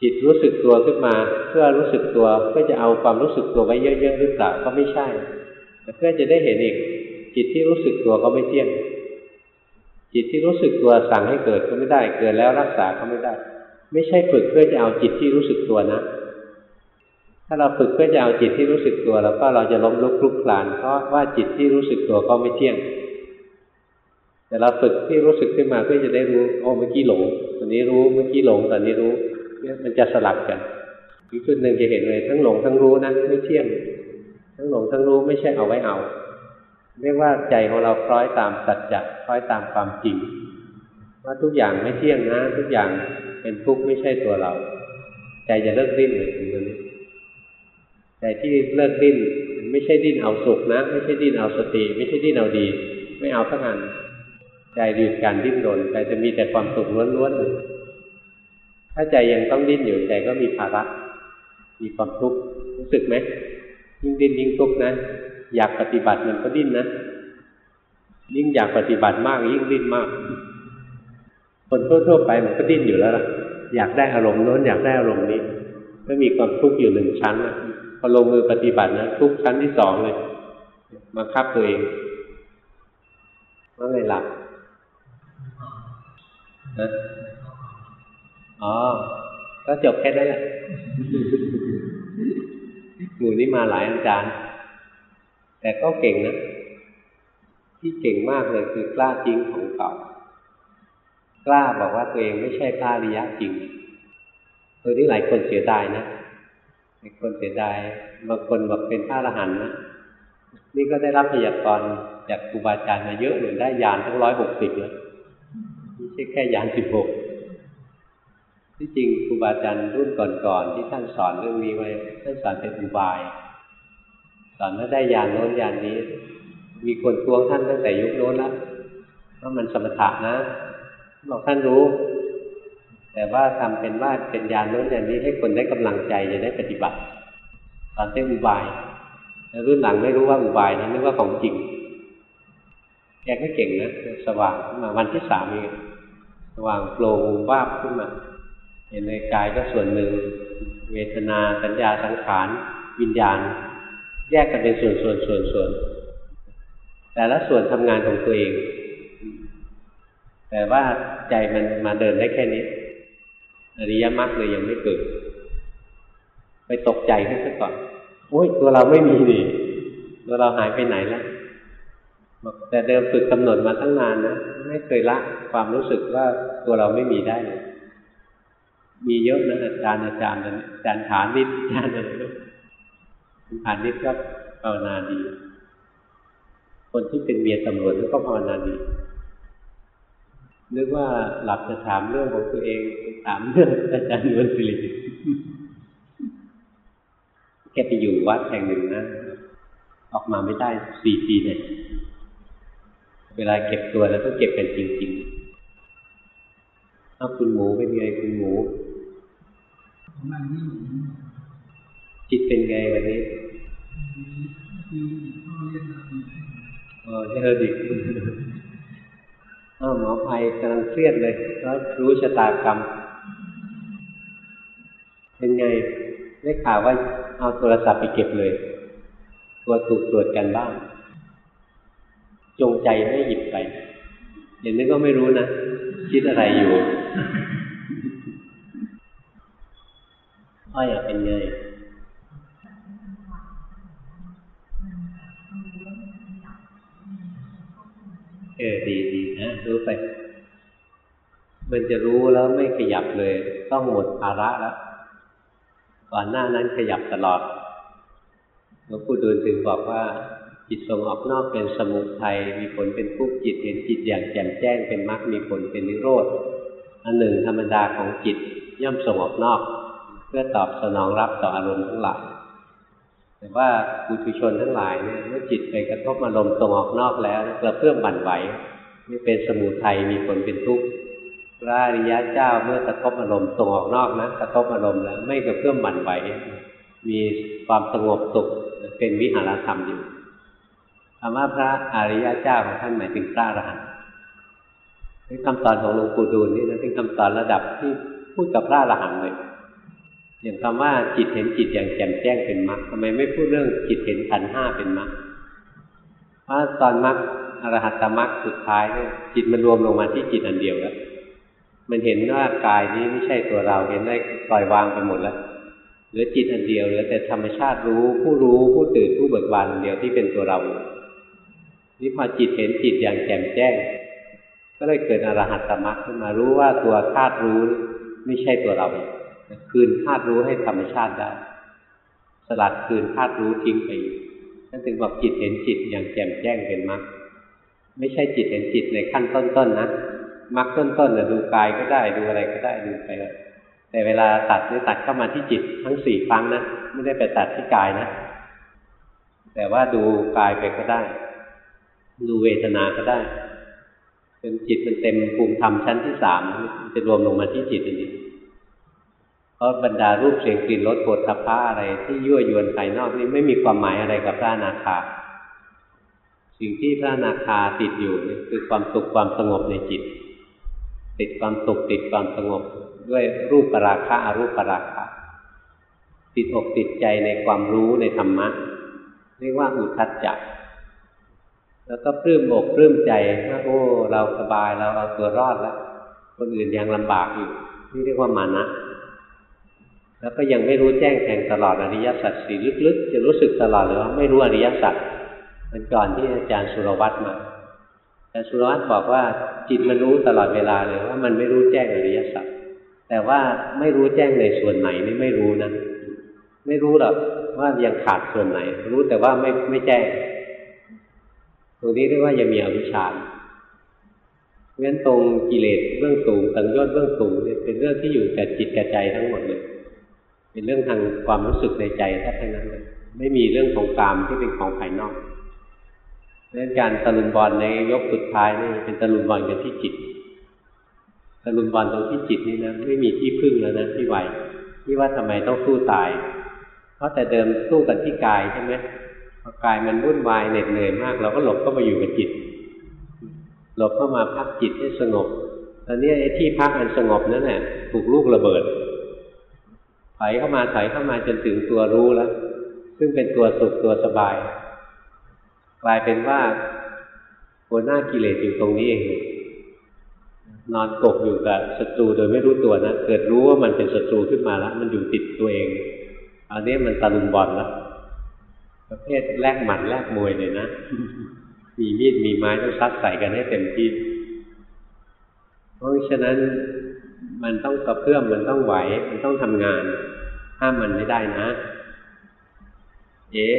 จิตรู้สึกตัวขึ้นมา เพื่อรู้สึกตัวเพื่อจะเอาความรู้สึกตัวไว้เยอะๆหรือเปล่าก็ไม่ใช่แต่เพื่อจะได้เห็นอีก จิตที่รู้สึกตัวก็ไม่เที่ยง จิตที่รู้สึกตัวสั่งให้เกิดก็ไม่ได้ เกิดแล้วรักษาก็ไม่ได้ ไม่ใช่ฝึกเพื่อจะเอาจิตที่รู้สึกตัวนะ ถ้าเราฝึกเพื่อจะเอาจิตที่รู้สึกตัว แล้วก็เราจะล้มลุกคลุกคลานเพราะว่าจิตที่รู้สึกตัวก็ไม่เที่ยง แต่เราฝึกที่รู้สึกขึ้นมาเพื่อจะได้รู้โอ้เมื่อกี้หลงตอนนี้รู้เมื่อกี้หลงตอนนี้รู้ เนี่ยมันจะสลับกันอีกชุดหนึ่งจะเห็นเลยทั้งหลงทั้งรู้นะไม่เที่ยง ทั้งหลงทั้งรู้ไม่ใช่เอาไว้เอา เรียกว่าใจของเราคล้อยตามสัจจะคล้อยตามความจริง ว่าทุกอย่างไม่เที่ยงนะ ทุกอย่างเป็นทุกข์ไม่ใช่ตัวเรา ใจจะเลิกดิ้นเลยตรงนี้ใจที่เลิกดิ้นไม่ใช่ดิ้นเอาสุขนะ ไม่ใช่ดิ้นเอาสติ ไม่ใช่ดิ้นเอาดี ไม่เอาทั้งนั้นใจหยุดการดิ้นรนใจจะมีแต่ความสุขล้วนๆเลย ถ้าใจยังต้องดิ้นอยู่ใจก็มีภาระมีความทุกข์รู้สึกไหมยิ่งดิ้นยิ่งทุกข์นะอยากปฏิบัติมันก็ดิ้นนะยิ่งอยากปฏิบัติมาก ยิ่งดิ้นมาก คนทั่วๆไปมันก็ดิ้นอยู่แล้วล่ะอยากได้อารมณ์โน้นอยากได้อารมณ์นี้ก็มีความทุกข์อยู่หนึ่งชั้นนะพอลงมือปฏิบัตินะทุกชั้นที่สองเลยมาคับตัวเองว่าไงหลับนะ อ๋อ ก็จบแค่นั้นแหละหมู่นี้มาหลายอาจารย์ แต่ก็เก่งนะ ที่เก่งมากเลยคือกล้าจริงของเก่ากล้าบอกว่าตัวเองไม่ใช่พระอริยะจริง ตัวนี้หลายคนเสียดายนะในเป็นคนเสียดายบางคนบอกเป็นพระอรหันต์นะ นี่ก็ได้รับพยากรณ์จากครูบาอาจารย์มาเยอะเลยได้ยานทั้งร้อยหกสิบแล้วไม่ใช่แค่ยานสิบหก ที่จริงครูบาอาจารย์รุ่นก่อนๆที่ท่านสอนเรื่องนี้ไว้ท่านสอนเป็นอุบาย สอนว่าได้ยานโน้นยานนี้ มีคนทวงท่านตั้งแต่ยุคโน้นแล้วว่ามันสมถะนะบอกท่านรู้ แต่ว่าทำเป็นว่าเป็นยานโน้นยานนี้ให้คนได้กำลังใจจะได้ปฏิบัติสอนเป็นอุบายแต่รุ่นหลังไม่รู้ว่าอุบายนะนึกว่าของจริงแกก็เก่งนะสว่างขึ้นมาวันที่สามเองสว่างโปร่งวาบขึ้นมา เห็นในกายก็ส่วนหนึ่ง เวทนาสัญญาสังขารวิญญาณ แยกกันเป็นส่วนส่วนส่วนส่วนแต่ละส่วนทำงานของตัวเอง แต่ว่าใจมันมาเดินได้แค่นี้ อริยมรรคเลยยังไม่เกิด ไปตกใจขึ้นซะก่อนโอ้ยตัวเราไม่มีนี่ตัวเราหายไปไหนแล้วแต่เดิมฝึกกำหนดมาตั้งนานนะ ไม่เคยละความรู้สึกว่าตัวเราไม่มีได้เลย มีเยอะนะอาจารย์อาจารย์อาจารย์ฐานนิดอาจารย์อะไรฐานนิดก็ภาวนาดี คนที่เป็นเมียตำรวจก็ภาวนาดีนึกว่าหลับจะถามเรื่องของตัวเองถามเรื่องอาจารย์นวลสิริแกไปอยู่วัดแห่งหนึ่งนะออกมาไม่ได้สี่ปีเนี่ยเวลาเก็บตัวแล้วต้องเก็บกันจริงๆเอาคุณหมูเป็นไงคุณหมู จิตเป็นไงวันนี้เออเออดิอ้าวหมอภัยกำลังเครียดเลยแล้วรู้ชะตากรรม เป็นไงได้ข่าวว่าเอาโทรศัพท์ไปเก็บเลยตัวถูกตรวจกันบ้าง จงใจไม่หยิบไปเดี๋ยวนี้ก็ไม่รู้นะ คิดอะไรอยู่ อ้อยอะเป็นไงเออดีดีนะรู้ไป มันจะรู้แล้วไม่ขยับเลย ต้องหมดภาระแล้วก่อนหน้านั้นขยับตลอดหลวงปู่ดูลถึงบอกว่า จิตส่งออกนอกเป็นสมุทัยมีผลเป็นทุกข์จิตเห็นจิตอย่างแจ่มแจ้งเป็นมรรคมีผลเป็นนิโรธอันหนึ่งธรรมดาของจิตย่อมส่งออกนอก เพื่อตอบสนองรับต่ออารมณ์ทั้งหลายแต่ว่าบุตุชนทั้งหลายเนี่ยเมื่อจิตไปกระทบอารมณ์ส่งออกนอกแล้วกระเพื่อมบั่นไหวนี่เป็นสมุทัยมีผลเป็นทุกข์พระอริยะเจ้าเมื่อกระทบอารมณ์ส่งออกนอกนะกระทบอารมณ์แล้วไม่กระเพื่อมบั่นไหวมีความสงบสุขเป็นวิหารธรรมอยู่คำว่าพระอริยะเจ้าของท่านหมายถึงพระอรหันต์นี่คำสอนของหลวงปู่ดูลนี่นะเป็นคำสอนระดับที่พูดกับพระอรหันต์เลย อย่างคำว่าจิตเห็นจิตอย่างแจ่มแจ้งเป็นมรรคทำไมไม่พูดเรื่องจิตเห็นขันห้าเป็นมรรคเพราะตอนมรรคอรหัตตมรรคสุดท้ายเนี่ยจิตมันรวมลงมาที่จิตอันเดียวแล้วมันเห็นว่ากายนี้ไม่ใช่ตัวเราเห็นได้ปล่อยวางไปหมดแล้วเหลือจิตอันเดียวเหลือแต่ธรรมชาติรู้ ผู้รู้ผู้ตื่นผู้เบิกบานเดียวที่เป็นตัวเรานี่พอจิตเห็นจิตอย่างแจ่มแจ้ง ก็เลยเกิดอรหัตตมรรคขึ้นมารู้ว่าตัวธาตุรู้ไม่ใช่ตัวเรา คืนธาตุรู้ให้ธรรมชาติได้ สลัดคืนธาตุรู้ทิ้งไปนั่นถึงบอกจิตเห็นจิตอย่างแจ่มแจ้งเป็นมรรคไม่ใช่จิตเห็นจิตในขั้นต้นๆนนะมรรคต้นๆนะดูกายก็ได้ดูอะไรก็ได้ดูไปแล้วแต่เวลาตัดนี่ตัดเข้ามาที่จิตทั้งสี่ครั้งนะไม่ได้ไปตัดที่กายนะ แต่ว่าดูกายไปก็ได้ ดูเวทนาก็ได้จนจิตมันเต็มภูมิธรรมชั้นที่สามมันจะรวมลงมาที่จิตอันนี้ เพราะบรรดารูปเสียงกลิ่นรสโผฏฐัพพะอะไรที่ยั่วยวนภายนอกนี่ไม่มีความหมายอะไรกับพระอนาคาสิ่งที่พระอนาคาติดอยู่นี่คือความสุขความสงบในจิต ติดความสุขติดความสงบด้วยรูปปราคะอรูปปราคะติดอกติดใจในความรู้ในธรรมะเรียกว่าอุทัจจะแล้วก็ปลื้มอกปลื้มใจว่าโอ้ เราสบายเราเอาตัวรอดแล้วคนอื่นยังลำบากอยู่นี่เรียกว่ามานะ แล้วก็ยังไม่รู้แจ้งแทงตลอดอริยสัจสี่ลึกๆ จะรู้สึกตลอดเลยว่าไม่รู้อริยสัจมันก่อนที่อาจารย์สุรวัตรมาอาจารย์สุรวัตรบอกว่าจิตมันรู้ตลอดเวลาเลยว่ามันไม่รู้แจ้งอริยสัจแต่ว่าไม่รู้แจ้งในส่วนไหนนี่ไม่รู้นะไม่รู้หรอกว่ายังขาดส่วนไหน รู้แต่ว่าไม่ไม่แจ้งตรงนี้เรียกว่ายังมีอวิชชาเพราะฉะนั้นตรงกิเลสเบื้องสูงสังโยชน์เบื้องสูงเนี่ยเป็นเรื่องที่อยู่กับจิตกับใจทั้งหมดเลย เป็นเรื่องทางความรู้สึกในใจแท้ทั้งนั้นเลยไม่มีเรื่องของกามที่เป็นของภายนอกเราะฉะนั้นการตะลุมบอลในยกสุดท้ายนี่เป็นตะลุมบอลกันที่จิตตะลุมบอลตรงที่จิตนี่นะไม่มีที่พึ่งแล้วนะที่ไหวที่ว่าทำไมต้องสู้ตาย เพราะแต่เดิมสู้กันที่กายใช่ไหมพอกายมันวุ่นวายเหน็ดเหนื่อยมาก เราก็หลบเข้ามาอยู่กับจิต หลบเข้ามาพักจิตให้สงบตอนนี้ไอ้ที่พักอันสงบนั่นแหละถูกลูกระเบิด ถอยเข้ามาถอยเข้ามาจนถึงตัวรู้แล้ว ซึ่งเป็นตัวสุขตัวสบาย กลายเป็นว่าหัวหน้ากิเลสอยู่ตรงนี้เอง นอนกกอยู่กับศัตรูโดยไม่รู้ตัวนะ เกิดรู้ว่ามันเป็นศัตรูขึ้นมาแล้ว มันอยู่ติดตัวเอง อันนี้มันตะลุมบอลแล้วประเภทแลกหมัดแลกมวยเลยนะ มีมีดมีไม้ต้องซัดใส่กันให้เต็มที่ เพราะฉะนั้น มันต้องกระเพื่อมมันต้องไหว มันต้องทำงาน ห้ามมันไม่ได้นะเอ๊ะ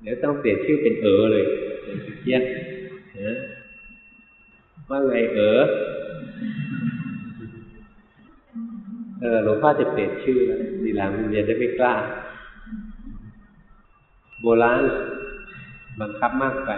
เดี๋ยวต้องเปลี่ยนชื่อเป็นเออเลยเยี่ยนะว่าไงเออเออหลวงพ่อจะเปลี่ยนชื่อแล้วดีหลังเรียนได้ไม่กล้า โบราณบังคับมากไป